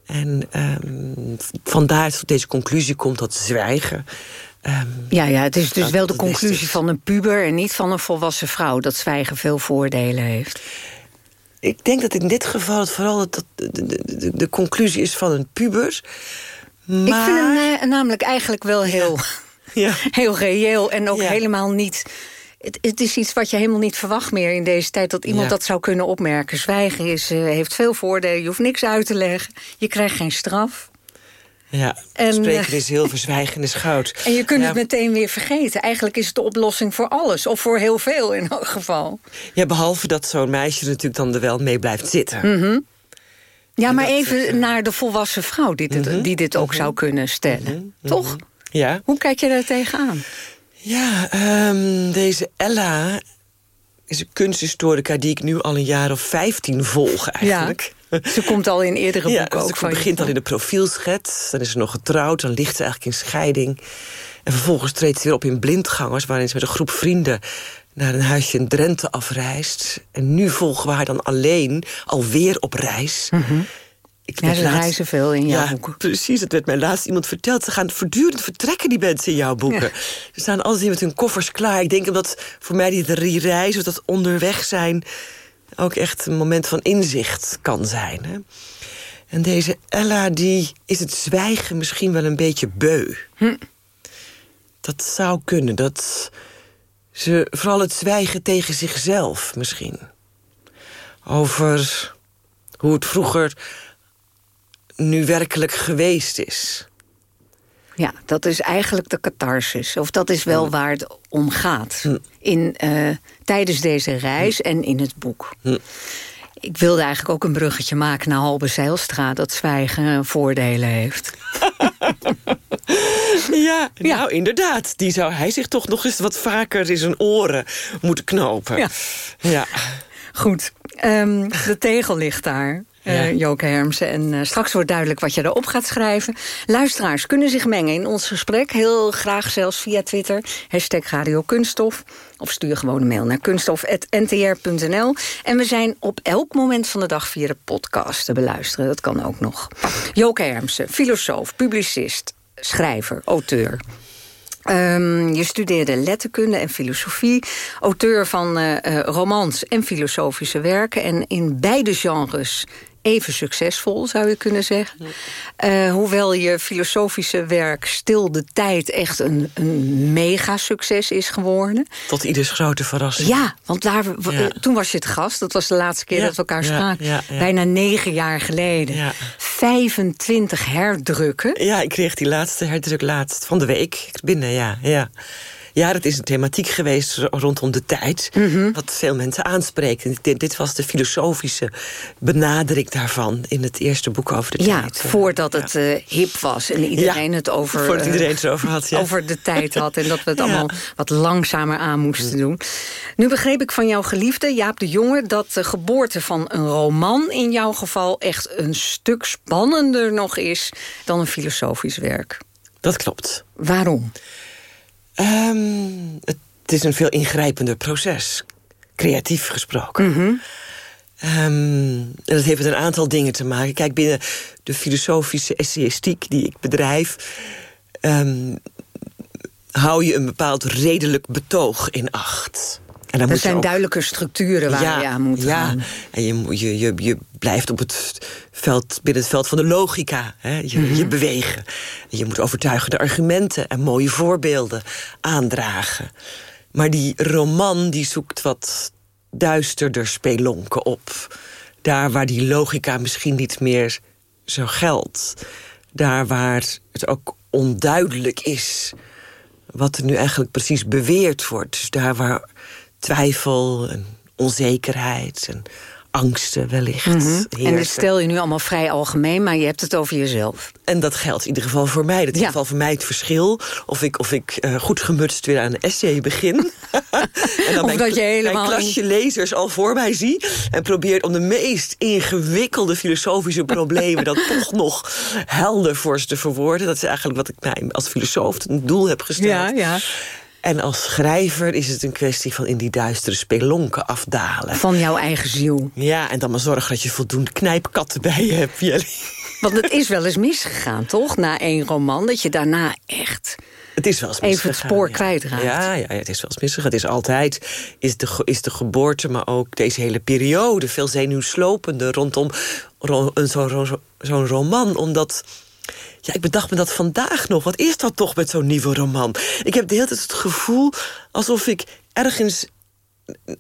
En um, vandaar tot deze conclusie komt dat zwijgen. Um, ja, ja, het is dus wel de conclusie van een puber en niet van een volwassen vrouw... dat zwijgen veel voordelen heeft. Ik denk dat in dit geval het vooral dat de, de, de conclusie is van een puber. Maar... Ik vind hem namelijk eigenlijk wel heel, ja. heel reëel en ook ja. helemaal niet... Het, het, is iets wat je helemaal niet verwacht meer in deze tijd... dat iemand Ja. dat zou kunnen opmerken. Zwijgen is, uh, heeft veel voordelen, je hoeft niks uit te leggen. Je krijgt geen straf. Ja, En, spreken eh, is zilver, zwijgen is goud. En je kunt ja, het meteen weer vergeten. Eigenlijk is het de oplossing voor alles. Of voor heel veel in elk geval. Ja, behalve dat zo'n meisje natuurlijk dan er wel mee blijft zitten. Mhm. Ja, En maar even is, eh, naar de volwassen vrouw die dit, Mhm, die dit ook mhm. zou kunnen stellen. Toch? Ja. Hoe kijk je daar tegenaan? Ja, ehm, deze Ella is een kunsthistorica die ik nu al een jaar of vijftien volg eigenlijk. Ze komt al in eerdere Ja, boeken dus ook ze begint al in de profielschets. Dan is ze nog getrouwd, dan ligt ze eigenlijk in scheiding. En vervolgens treedt ze weer op in blindgangers... waarin ze met een groep vrienden naar een huisje in Drenthe afreist. En nu volgen we haar dan alleen, alweer op reis. Ik Ja, reizen veel in jouw ja, boeken. precies. Het werd mij laatst iemand verteld. Ze gaan voortdurend vertrekken, die mensen in jouw boeken. Ja. Ze staan altijd met hun koffers klaar. Ik denk omdat voor mij die drie reizen, of dat onderweg zijn... ook echt een moment van inzicht kan zijn. Hè? En deze Ella, die is het zwijgen misschien wel een beetje beu. Hm. Dat zou kunnen. Dat ze vooral het zwijgen tegen zichzelf misschien. Over hoe het vroeger nu werkelijk geweest is. Ja, dat is eigenlijk de catharsis. Of dat is wel waar het om gaat. In, eh, tijdens deze reis en in het boek. Ik wilde eigenlijk ook een bruggetje maken naar Halbe Zijlstra... dat zwijgen voordelen heeft. Ja, nou inderdaad. Die zou hij zich toch nog eens wat vaker in zijn oren moeten knopen. Ja. ja. Goed, ehm, de tegel ligt daar. Ja. Joke Hermsen. En eh, straks wordt duidelijk wat je erop gaat schrijven. Luisteraars kunnen zich mengen in ons gesprek. Heel graag zelfs via Twitter. Hashtag Radio Kunststof. Of stuur gewoon een mail naar kunststof.ntr.nl. En we zijn op elk moment van de dag via de podcast te beluisteren. Dat kan ook nog. Joke Hermsen, filosoof, publicist, schrijver, auteur. Ehm, je studeerde letterkunde en filosofie. Auteur van eh, romans en filosofische werken. En in beide genres even succesvol, zou je kunnen zeggen. Uh, hoewel je filosofische werk Stil de Tijd echt een, een mega succes is geworden. Tot ieders grote verrassing. Ja, want daar, ja. toen was je het gast. Dat was de laatste keer ja, dat we elkaar spraken. Ja, Bijna negen jaar geleden. 25 herdrukken. Ja, ik kreeg die laatste herdruk laatst van de week binnen, ja. ja. Ja, dat is een thematiek geweest rondom de tijd. Mhm. Wat veel mensen aanspreekt. En dit, dit, was de filosofische benadering daarvan... in het eerste boek over de ja, tijd. voordat het uh, hip was en iedereen ja, het over... Voordat iedereen het over had, ja. Over de tijd had en dat we het allemaal wat langzamer aan moesten doen. Nu begreep ik van jouw geliefde, Jaap de Jonge... dat de geboorte van een roman in jouw geval... echt een stuk spannender nog is dan een filosofisch werk. Dat klopt. Waarom? Um, het is een veel ingrijpender proces. Creatief gesproken. Mm -hmm. um, en dat heeft met een aantal dingen te maken. Kijk, binnen de filosofische essayistiek die ik bedrijf... Um, hou je een bepaald redelijk betoog in acht. En dan er zijn ook... duidelijke structuren waar ja, je aan moet ja. gaan. En je, je, je, je blijft op het veld, binnen het veld van de logica. Hè? Je, mm -hmm. je bewegen. Je moet overtuigende argumenten en mooie voorbeelden aandragen. Maar die roman die zoekt wat duisterder spelonken op. Daar waar die logica misschien niet meer zo geldt. Daar waar het ook onduidelijk is wat er nu eigenlijk precies beweerd wordt. Dus daar waar twijfel en onzekerheid en angsten wellicht. Mm -hmm. En dat stel je nu allemaal vrij algemeen, maar je hebt het over jezelf. En dat geldt in ieder geval voor mij. Dat is ja. in ieder geval voor mij het verschil. Of ik, of ik uh, goed gemutst weer aan een essay begin. en dan of dat je helemaal mijn klasje lezers al voor mij zie. En probeer om de meest ingewikkelde filosofische problemen... dat toch nog helder voor ze te verwoorden. Dat is eigenlijk wat ik mij als filosoof een doel heb gesteld. Ja, ja. En als schrijver is het een kwestie van in die duistere spelonken afdalen. Van jouw eigen ziel. Ja, en dan maar zorgen dat je voldoende knijpkatten bij je hebt, Jelly. Want het is wel eens misgegaan, toch? Na één roman, dat je daarna echt... Het is wel eens misgegaan. Even het spoor ja. kwijtraakt. Ja, ja, het is wel eens misgegaan. Het is altijd, is de, is de geboorte, maar ook deze hele periode... veel zenuwslopender rondom zo'n zo, zo roman. Omdat... Ja, ik bedacht me dat vandaag nog. Wat is dat toch met zo'n nieuwe roman? Ik heb de hele tijd het gevoel alsof ik ergens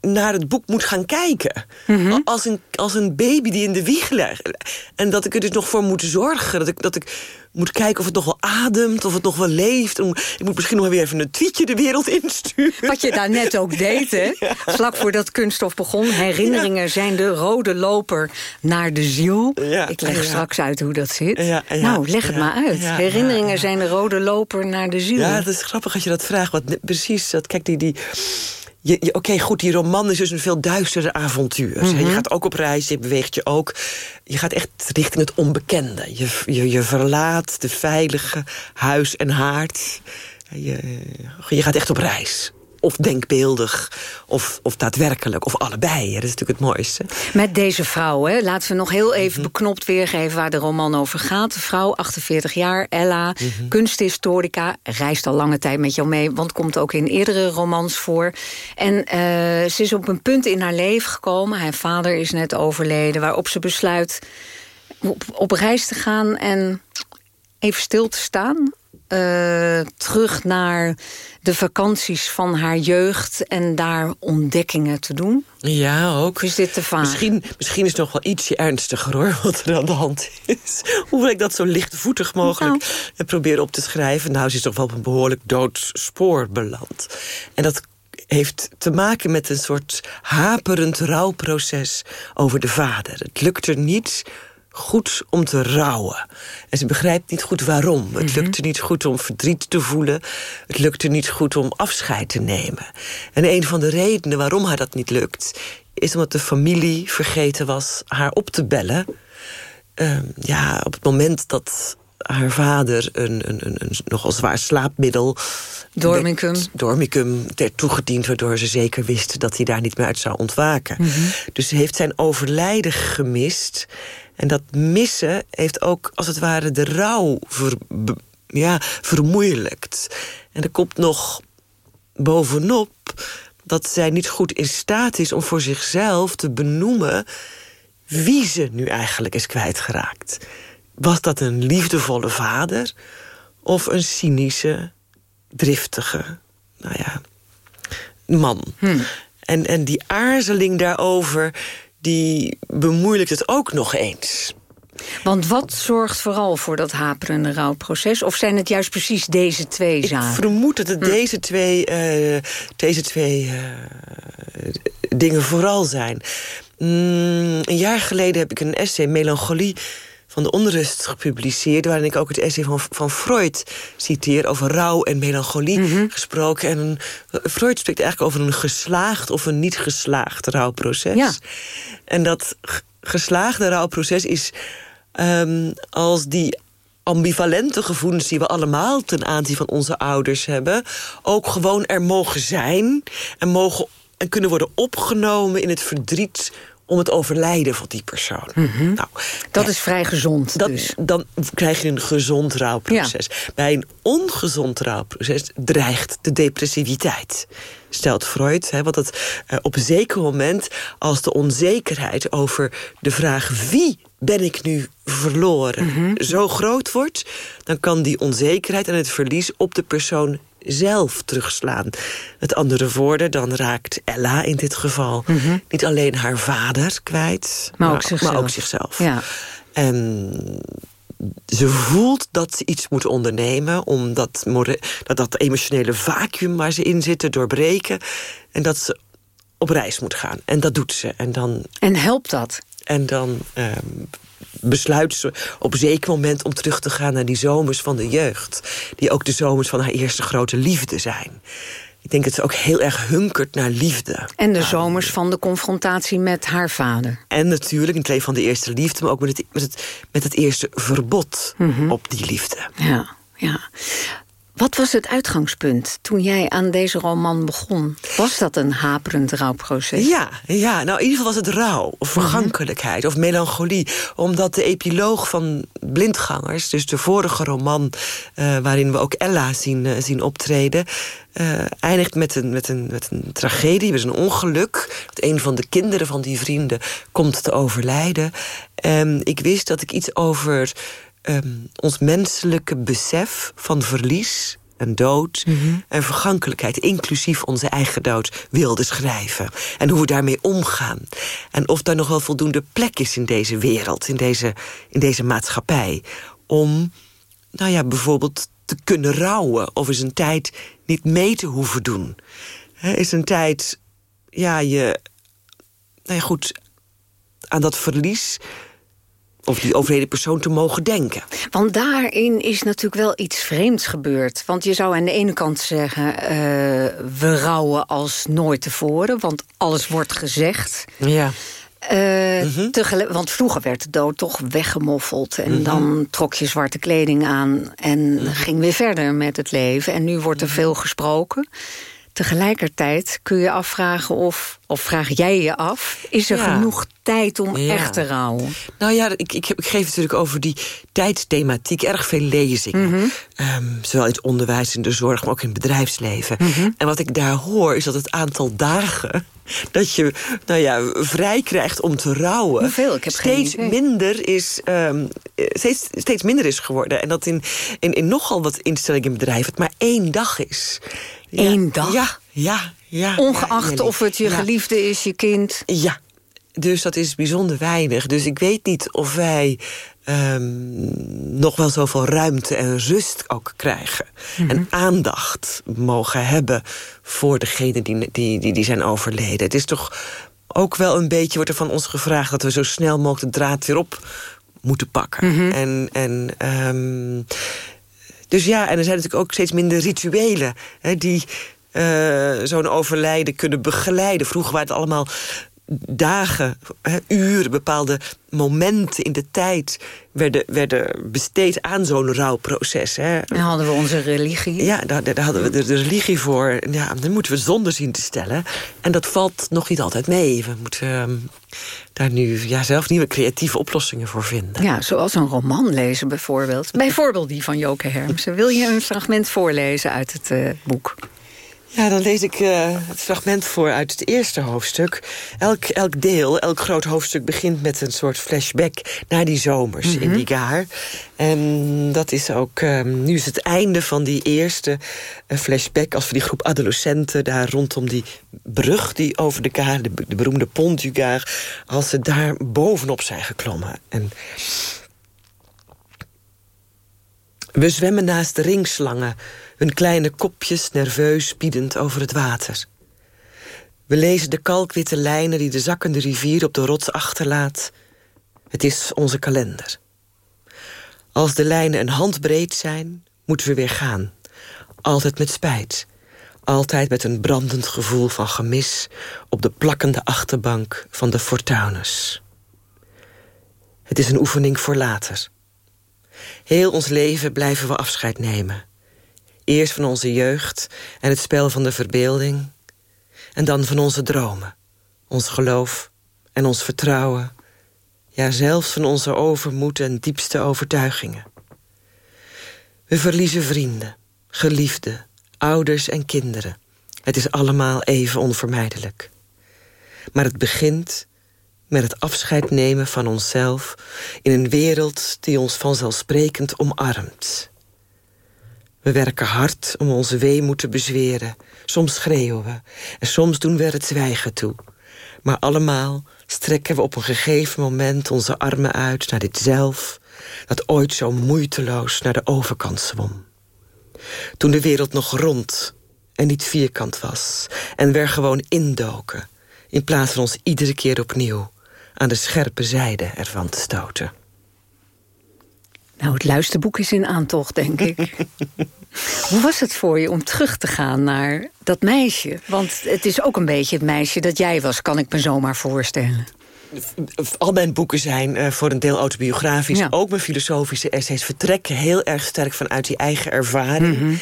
naar het boek moet gaan kijken. Mhm. Mm -hmm. als, een, als een baby die in de wieg ligt. En dat ik er dus nog voor moet zorgen. Dat ik, dat ik moet kijken of het nog wel ademt, of het nog wel leeft. Ik moet misschien nog weer even een tweetje de wereld insturen. Wat je daar net ook deed, hè? Ja. Vlak voordat kunststof begon. Herinneringen ja. zijn de rode loper naar de ziel. Ja. Ik leg straks uit hoe dat zit. Nou, leg het maar uit. Herinneringen zijn de rode loper naar de ziel. Ja, dat is grappig als je dat vraagt. Want precies, dat, kijk, die... die Oké, okay, goed, die roman is dus een veel duisterder avontuur. Mm -hmm. Je gaat ook op reis, je beweegt je ook. Je gaat echt richting het onbekende. Je, je, je verlaat de veilige huis en haard. Je, je gaat echt op reis. Of denkbeeldig, of, of daadwerkelijk, of allebei. Dat is natuurlijk het mooiste. Met deze vrouw, hè? laten we nog heel even mm -hmm. beknopt weergeven... waar de roman over gaat. De vrouw, 48 jaar, Ella, mm -hmm. kunsthistorica... reist al lange tijd met jou mee, want komt ook in eerdere romans voor. En uh, ze is op een punt in haar leven gekomen. Haar vader is net overleden, waarop ze besluit... op, op reis te gaan en even stil te staan... Uh, terug naar de vakanties van haar jeugd... en daar ontdekkingen te doen? Ja, ook. Is dit te? Misschien, misschien is het nog wel ietsje ernstiger, hoor, wat er aan de hand is. Hoewel ik dat zo lichtvoetig mogelijk nou. probeer op te schrijven. Nou, ze is toch wel op een behoorlijk dood spoor beland. En dat heeft te maken met een soort haperend rouwproces over de vader. Het lukt er niet goed om te rouwen. En ze begrijpt niet goed waarom. Het mm -hmm. lukt er niet goed om verdriet te voelen. Het lukt er niet goed om afscheid te nemen. En een van de redenen waarom haar dat niet lukt... is omdat de familie vergeten was haar op te bellen. Uh, ja, op het moment dat haar vader een, een, een, een nogal zwaar slaapmiddel... Dormicum. Werd, dormicum werd toegediend, waardoor ze zeker wist... dat hij daar niet meer uit zou ontwaken. Mm -hmm. Dus ze heeft zijn overlijden gemist... En dat missen heeft ook, als het ware, de rouw ver, ja, vermoeilijkt. En er komt nog bovenop dat zij niet goed in staat is... om voor zichzelf te benoemen wie ze nu eigenlijk is kwijtgeraakt. Was dat een liefdevolle vader of een cynische, driftige, nou ja, man? En, en die aarzeling daarover, die bemoeilijkt het ook nog eens. Want wat zorgt vooral voor dat haperende rouwproces? Of zijn het juist precies deze twee zaken? Ik vermoed dat het deze twee, eh, deze twee eh, dingen vooral zijn. Mm, een jaar geleden heb ik een essay, Melancholie van de onrust gepubliceerd... waarin ik ook het essay van, van Freud citeer... over rouw en melancholie gesproken. En een, Freud spreekt eigenlijk over een geslaagd of een niet geslaagd rouwproces. Ja. En dat geslaagde rouwproces is ehm, als die ambivalente gevoelens die we allemaal ten aanzien van onze ouders hebben... ook gewoon er mogen zijn en, mogen, en kunnen worden opgenomen in het verdriet om het overlijden van die persoon. nou, Dat is vrij gezond dat, dus. Dan krijg je een gezond rouwproces. Bij een ongezond rouwproces dreigt de depressiviteit. Stelt Freud, hè, want het, eh, op een zeker moment... als de onzekerheid over de vraag wie ben ik nu verloren... zo groot wordt, dan kan die onzekerheid en het verlies... op de persoon zelf terugslaan. Met andere woorden, dan raakt Ella in dit geval... niet alleen haar vader kwijt, Maar ook zichzelf. Maar ook zichzelf. Ja. En ze voelt dat ze iets moet ondernemen... om dat, dat, dat emotionele vacuüm waar ze in zit te doorbreken. En dat ze op reis moet gaan. En dat doet ze. En dan, En helpt dat? En dan ehm, besluit ze op een zeker moment om terug te gaan... naar die zomers van de jeugd. Die ook de zomers van haar eerste grote liefde zijn. Ik denk dat ze ook heel erg hunkert naar liefde. En de zomers van de confrontatie met haar vader. En natuurlijk niet alleen van de eerste liefde... maar ook met het, met het, met het eerste verbod op die liefde. Ja, ja. Wat was het uitgangspunt toen jij aan deze roman begon? Was dat een haperend rouwproces? Ja, ja, nou in ieder geval was het rouw, of vergankelijkheid, of melancholie. Omdat de epiloog van Blindgangers, dus de vorige roman... eh, waarin we ook Ella zien, eh, zien optreden... eh, eindigt met een, met, een, met een tragedie, met een ongeluk. Dat een van de kinderen van die vrienden komt te overlijden. En ik wist dat ik iets over ehm, ons menselijke besef van verlies en dood en vergankelijkheid, inclusief onze eigen dood, wilde schrijven. En hoe we daarmee omgaan. En of daar nog wel voldoende plek is in deze wereld, in deze, in deze maatschappij, om, nou ja, bijvoorbeeld te kunnen rouwen of eens een tijd niet mee te hoeven doen. Is een tijd, ja, je, nou ja, goed, aan dat verlies of die overleden persoon te mogen denken. Want daarin is natuurlijk wel iets vreemds gebeurd. Want je zou aan de ene kant zeggen... eh, we rouwen als nooit tevoren, want alles wordt gezegd. Ja. Eh, tegelijk- want vroeger werd de dood toch weggemoffeld. En dan trok je zwarte kleding aan en ging weer verder met het leven. En nu wordt er veel gesproken. Tegelijkertijd kun je afvragen of, of vraag jij je af... is er Ja. genoeg tijd om Ja. echt te rouwen? Nou ja, ik, ik, ik geef natuurlijk over die tijdsthematiek erg veel lezingen. Ehm, zowel in het onderwijs, in de zorg, maar ook in het bedrijfsleven. En wat ik daar hoor, is dat het aantal dagen dat je nou ja, vrij krijgt om te rouwen... Hoeveel? Ik heb geen steeds minder is ehm, eh, steeds, steeds minder is geworden. En dat in, in, in nogal wat instellingen in bedrijven het maar één dag is. Eén dag? Ja, ja, ja. Ongeacht of het je geliefde is, je kind. Ja, dus dat is bijzonder weinig. Dus ik weet niet of wij ehm, nog wel zoveel ruimte en rust ook krijgen. En aandacht mogen hebben voor degenen die, die, die, die zijn overleden. Het is toch ook wel een beetje, wordt er van ons gevraagd... dat we zo snel mogelijk de draad weer op moeten pakken. En... en ehm, dus ja, en er zijn natuurlijk ook steeds minder rituelen... Hè, die eh, zo'n overlijden kunnen begeleiden. Vroeger waren het allemaal dagen, uren, bepaalde momenten in de tijd... werden, werden besteed aan zo'n rouwproces. Hè. Dan hadden we onze religie. Ja, daar, daar hadden we de, de religie voor. Ja, dan moeten we zonde zien te stellen. En dat valt nog niet altijd mee. We moeten ehm, daar nu ja, zelf nieuwe creatieve oplossingen voor vinden. Ja, zoals een roman lezen bijvoorbeeld. Bijvoorbeeld die van Joke Hermsen. Wil je een fragment voorlezen uit het eh, boek? Ja, dan lees ik uh, het fragment voor uit het eerste hoofdstuk. Elk, elk deel, elk groot hoofdstuk begint met een soort flashback... naar die zomers mm -hmm. in Ligaar. En dat is ook... Uh, nu is het einde van die eerste uh, flashback... als we die groep adolescenten daar rondom die brug... die over de Gaar, de, de beroemde Pont du Gard... als ze daar bovenop zijn geklommen. En... We zwemmen naast de ringslangen hun kleine kopjes nerveus biedend over het water. We lezen de kalkwitte lijnen die de zakkende rivier op de rots achterlaat. Het is onze kalender. Als de lijnen een handbreed zijn, moeten we weer gaan. Altijd met spijt. Altijd met een brandend gevoel van gemis... op de plakkende achterbank van de Fortunes. Het is een oefening voor later. Heel ons leven blijven we afscheid nemen. Eerst van onze jeugd en het spel van de verbeelding. En dan van onze dromen, ons geloof en ons vertrouwen. Ja, zelfs van onze overmoed en diepste overtuigingen. We verliezen vrienden, geliefden, ouders en kinderen. Het is allemaal even onvermijdelijk. Maar het begint met het afscheid nemen van onszelf... in een wereld die ons vanzelfsprekend omarmt. We werken hard om onze weemoed te bezweren. Soms schreeuwen we en soms doen we er het zwijgen toe. Maar allemaal strekken we op een gegeven moment onze armen uit naar dit zelf... dat ooit zo moeiteloos naar de overkant zwom. Toen de wereld nog rond en niet vierkant was... en we er gewoon indoken... in plaats van ons iedere keer opnieuw... aan de scherpe zijde ervan te stoten. Nou, het luisterboek is in aantocht, denk ik. Hoe was het voor je om terug te gaan naar dat meisje? Want het is ook een beetje het meisje dat jij was, kan ik me zomaar voorstellen. Al mijn boeken zijn uh, voor een deel autobiografisch. Ja. Ook mijn filosofische essays vertrekken heel erg sterk vanuit die eigen ervaring. Mm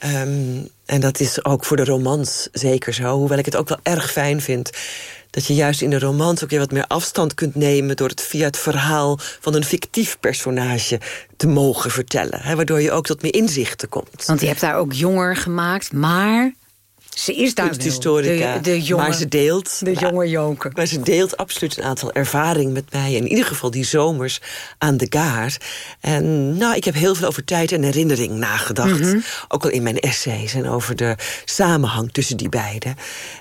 -hmm. um, en dat is ook voor de romans zeker zo. Hoewel ik het ook wel erg fijn vind dat je juist in de romans ook weer wat meer afstand kunt nemen... door het via het verhaal van een fictief personage te mogen vertellen. Hè, waardoor je ook tot meer inzichten komt. Want je hebt daar ook jonger gemaakt, maar... Ze is daar de, de jonge, maar ze deelt... De jonge Jonker. Maar ze deelt absoluut een aantal ervaringen met mij. In ieder geval die zomers aan de gaar. En nou, ik heb heel veel over tijd en herinnering nagedacht. Mm -hmm. Ook al in mijn essays en over de samenhang tussen die beiden.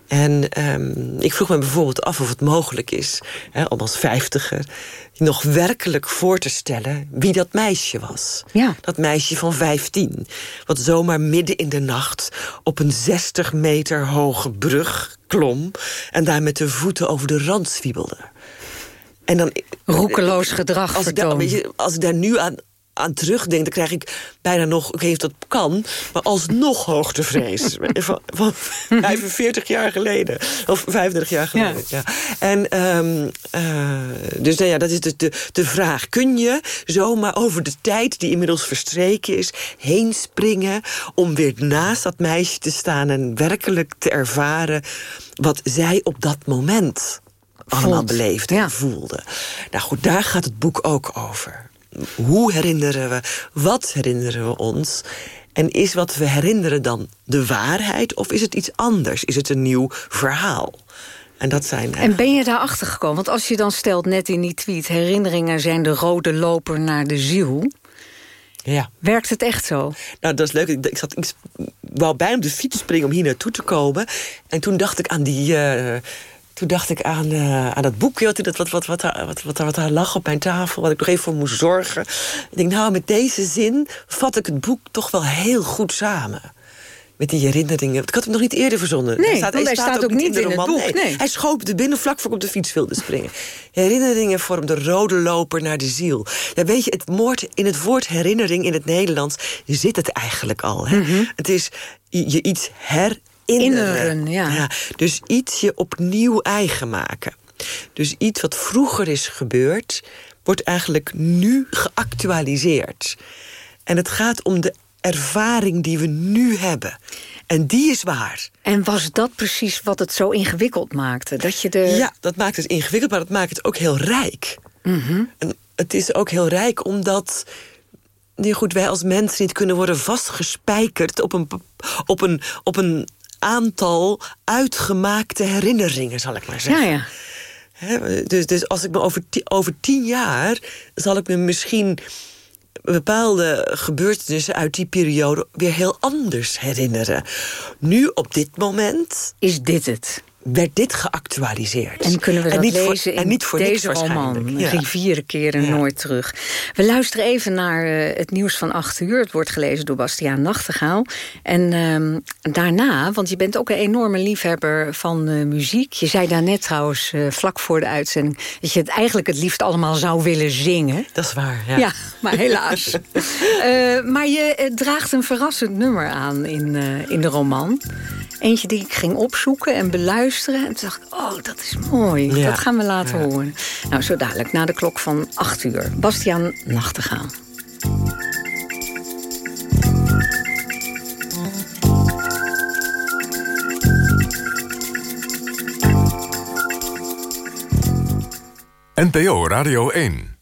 En um, ik vroeg me bijvoorbeeld af of het mogelijk is... Hè, om als vijftiger nog werkelijk voor te stellen wie dat meisje was. Ja. Dat meisje van 15. Wat zomaar midden in de nacht op een 60 meter hoge brug klom... en daar met de voeten over de rand zwiebelde. En dan, Roekeloos gedrag als daar, als ik daar nu aan, aan terugdenk, dan krijg ik bijna nog, ik weet dat kan, maar alsnog hoogtevrees. van, van 45 jaar geleden. Of 35 jaar geleden. Ja. ja. En um, uh, dus nou ja, dat is de, de, de vraag. Kun je zomaar over de tijd die inmiddels verstreken is, heen springen om weer naast dat meisje te staan en werkelijk te ervaren wat zij op dat moment allemaal beleefde en ja. voelde. Nou goed, daar gaat het boek ook over hoe herinneren we, wat herinneren we ons... En is wat we herinneren dan de waarheid of is het iets anders? Is het een nieuw verhaal? En, dat zijn en ben je daarachter gekomen? Want als je dan stelt net in die tweet... herinneringen zijn de rode loper naar de ziel... Ja. Werkt het echt zo? Nou, dat is leuk. Ik, ik, zat, ik wou bij op de fiets springen om hier naartoe te komen. En toen dacht ik aan die... Uh, toen dacht ik aan, uh, aan dat boekje wat, wat, wat, wat, wat, wat, wat daar lag op mijn tafel... wat ik nog even voor moest zorgen. Ik denk, nou, met deze zin vat ik het boek toch wel heel goed samen. Met die herinneringen. Ik had hem nog niet eerder verzonnen. Nee, hij staat, hij staat, staat ook, ook, niet in, de het boek. Nee. Hij schoop er binnen vlak voor ik op de fiets wilde springen. Herinneringen vormt de rode loper naar de ziel. Ja, weet je, het woord, in het woord herinnering in het Nederlands... zit het eigenlijk al. Hè? Mm -hmm. Het is je iets her Inneren, ja. ja. Dus iets je opnieuw eigen maken. Dus iets wat vroeger is gebeurd, wordt eigenlijk nu geactualiseerd. En het gaat om de ervaring die we nu hebben. En die is waar. En was dat precies wat het zo ingewikkeld maakte? Dat je de... Ja, dat maakt het ingewikkeld, maar dat maakt het ook heel rijk. Mm -hmm. En het is ook heel rijk omdat nee, goed, wij als mensen niet kunnen worden vastgespijkerd op een, op een, op een aantal uitgemaakte herinneringen, zal ik maar zeggen. Ja, ja. dus, dus als ik me over, over tien jaar... zal ik me misschien bepaalde gebeurtenissen uit die periode weer heel anders herinneren. Nu, op dit moment... Is dit het? Werd dit geactualiseerd. En kunnen we dat niet lezen voor, in en niet voor deze roman, ja. Rivieren keren Ja. nooit terug. We luisteren even naar eh, het nieuws van 8 uur. Het wordt gelezen door Bastiaan Nachtegaal. En ehm, daarna, want je bent ook een enorme liefhebber van eh, muziek. Je zei daarnet trouwens, eh, vlak voor de uitzending... dat je het eigenlijk het liefst allemaal zou willen zingen. Dat is waar, ja. Ja, maar helaas. Maar je draagt een verrassend nummer aan in, in de roman. Eentje die ik ging opzoeken en beluisteren. En toen dacht ik, oh, dat is mooi. Ja. Dat gaan we laten Ja. horen. Nou, zo dadelijk, na de klok van 8 uur. Bastiaan Nachtegaal. NPO Radio 1.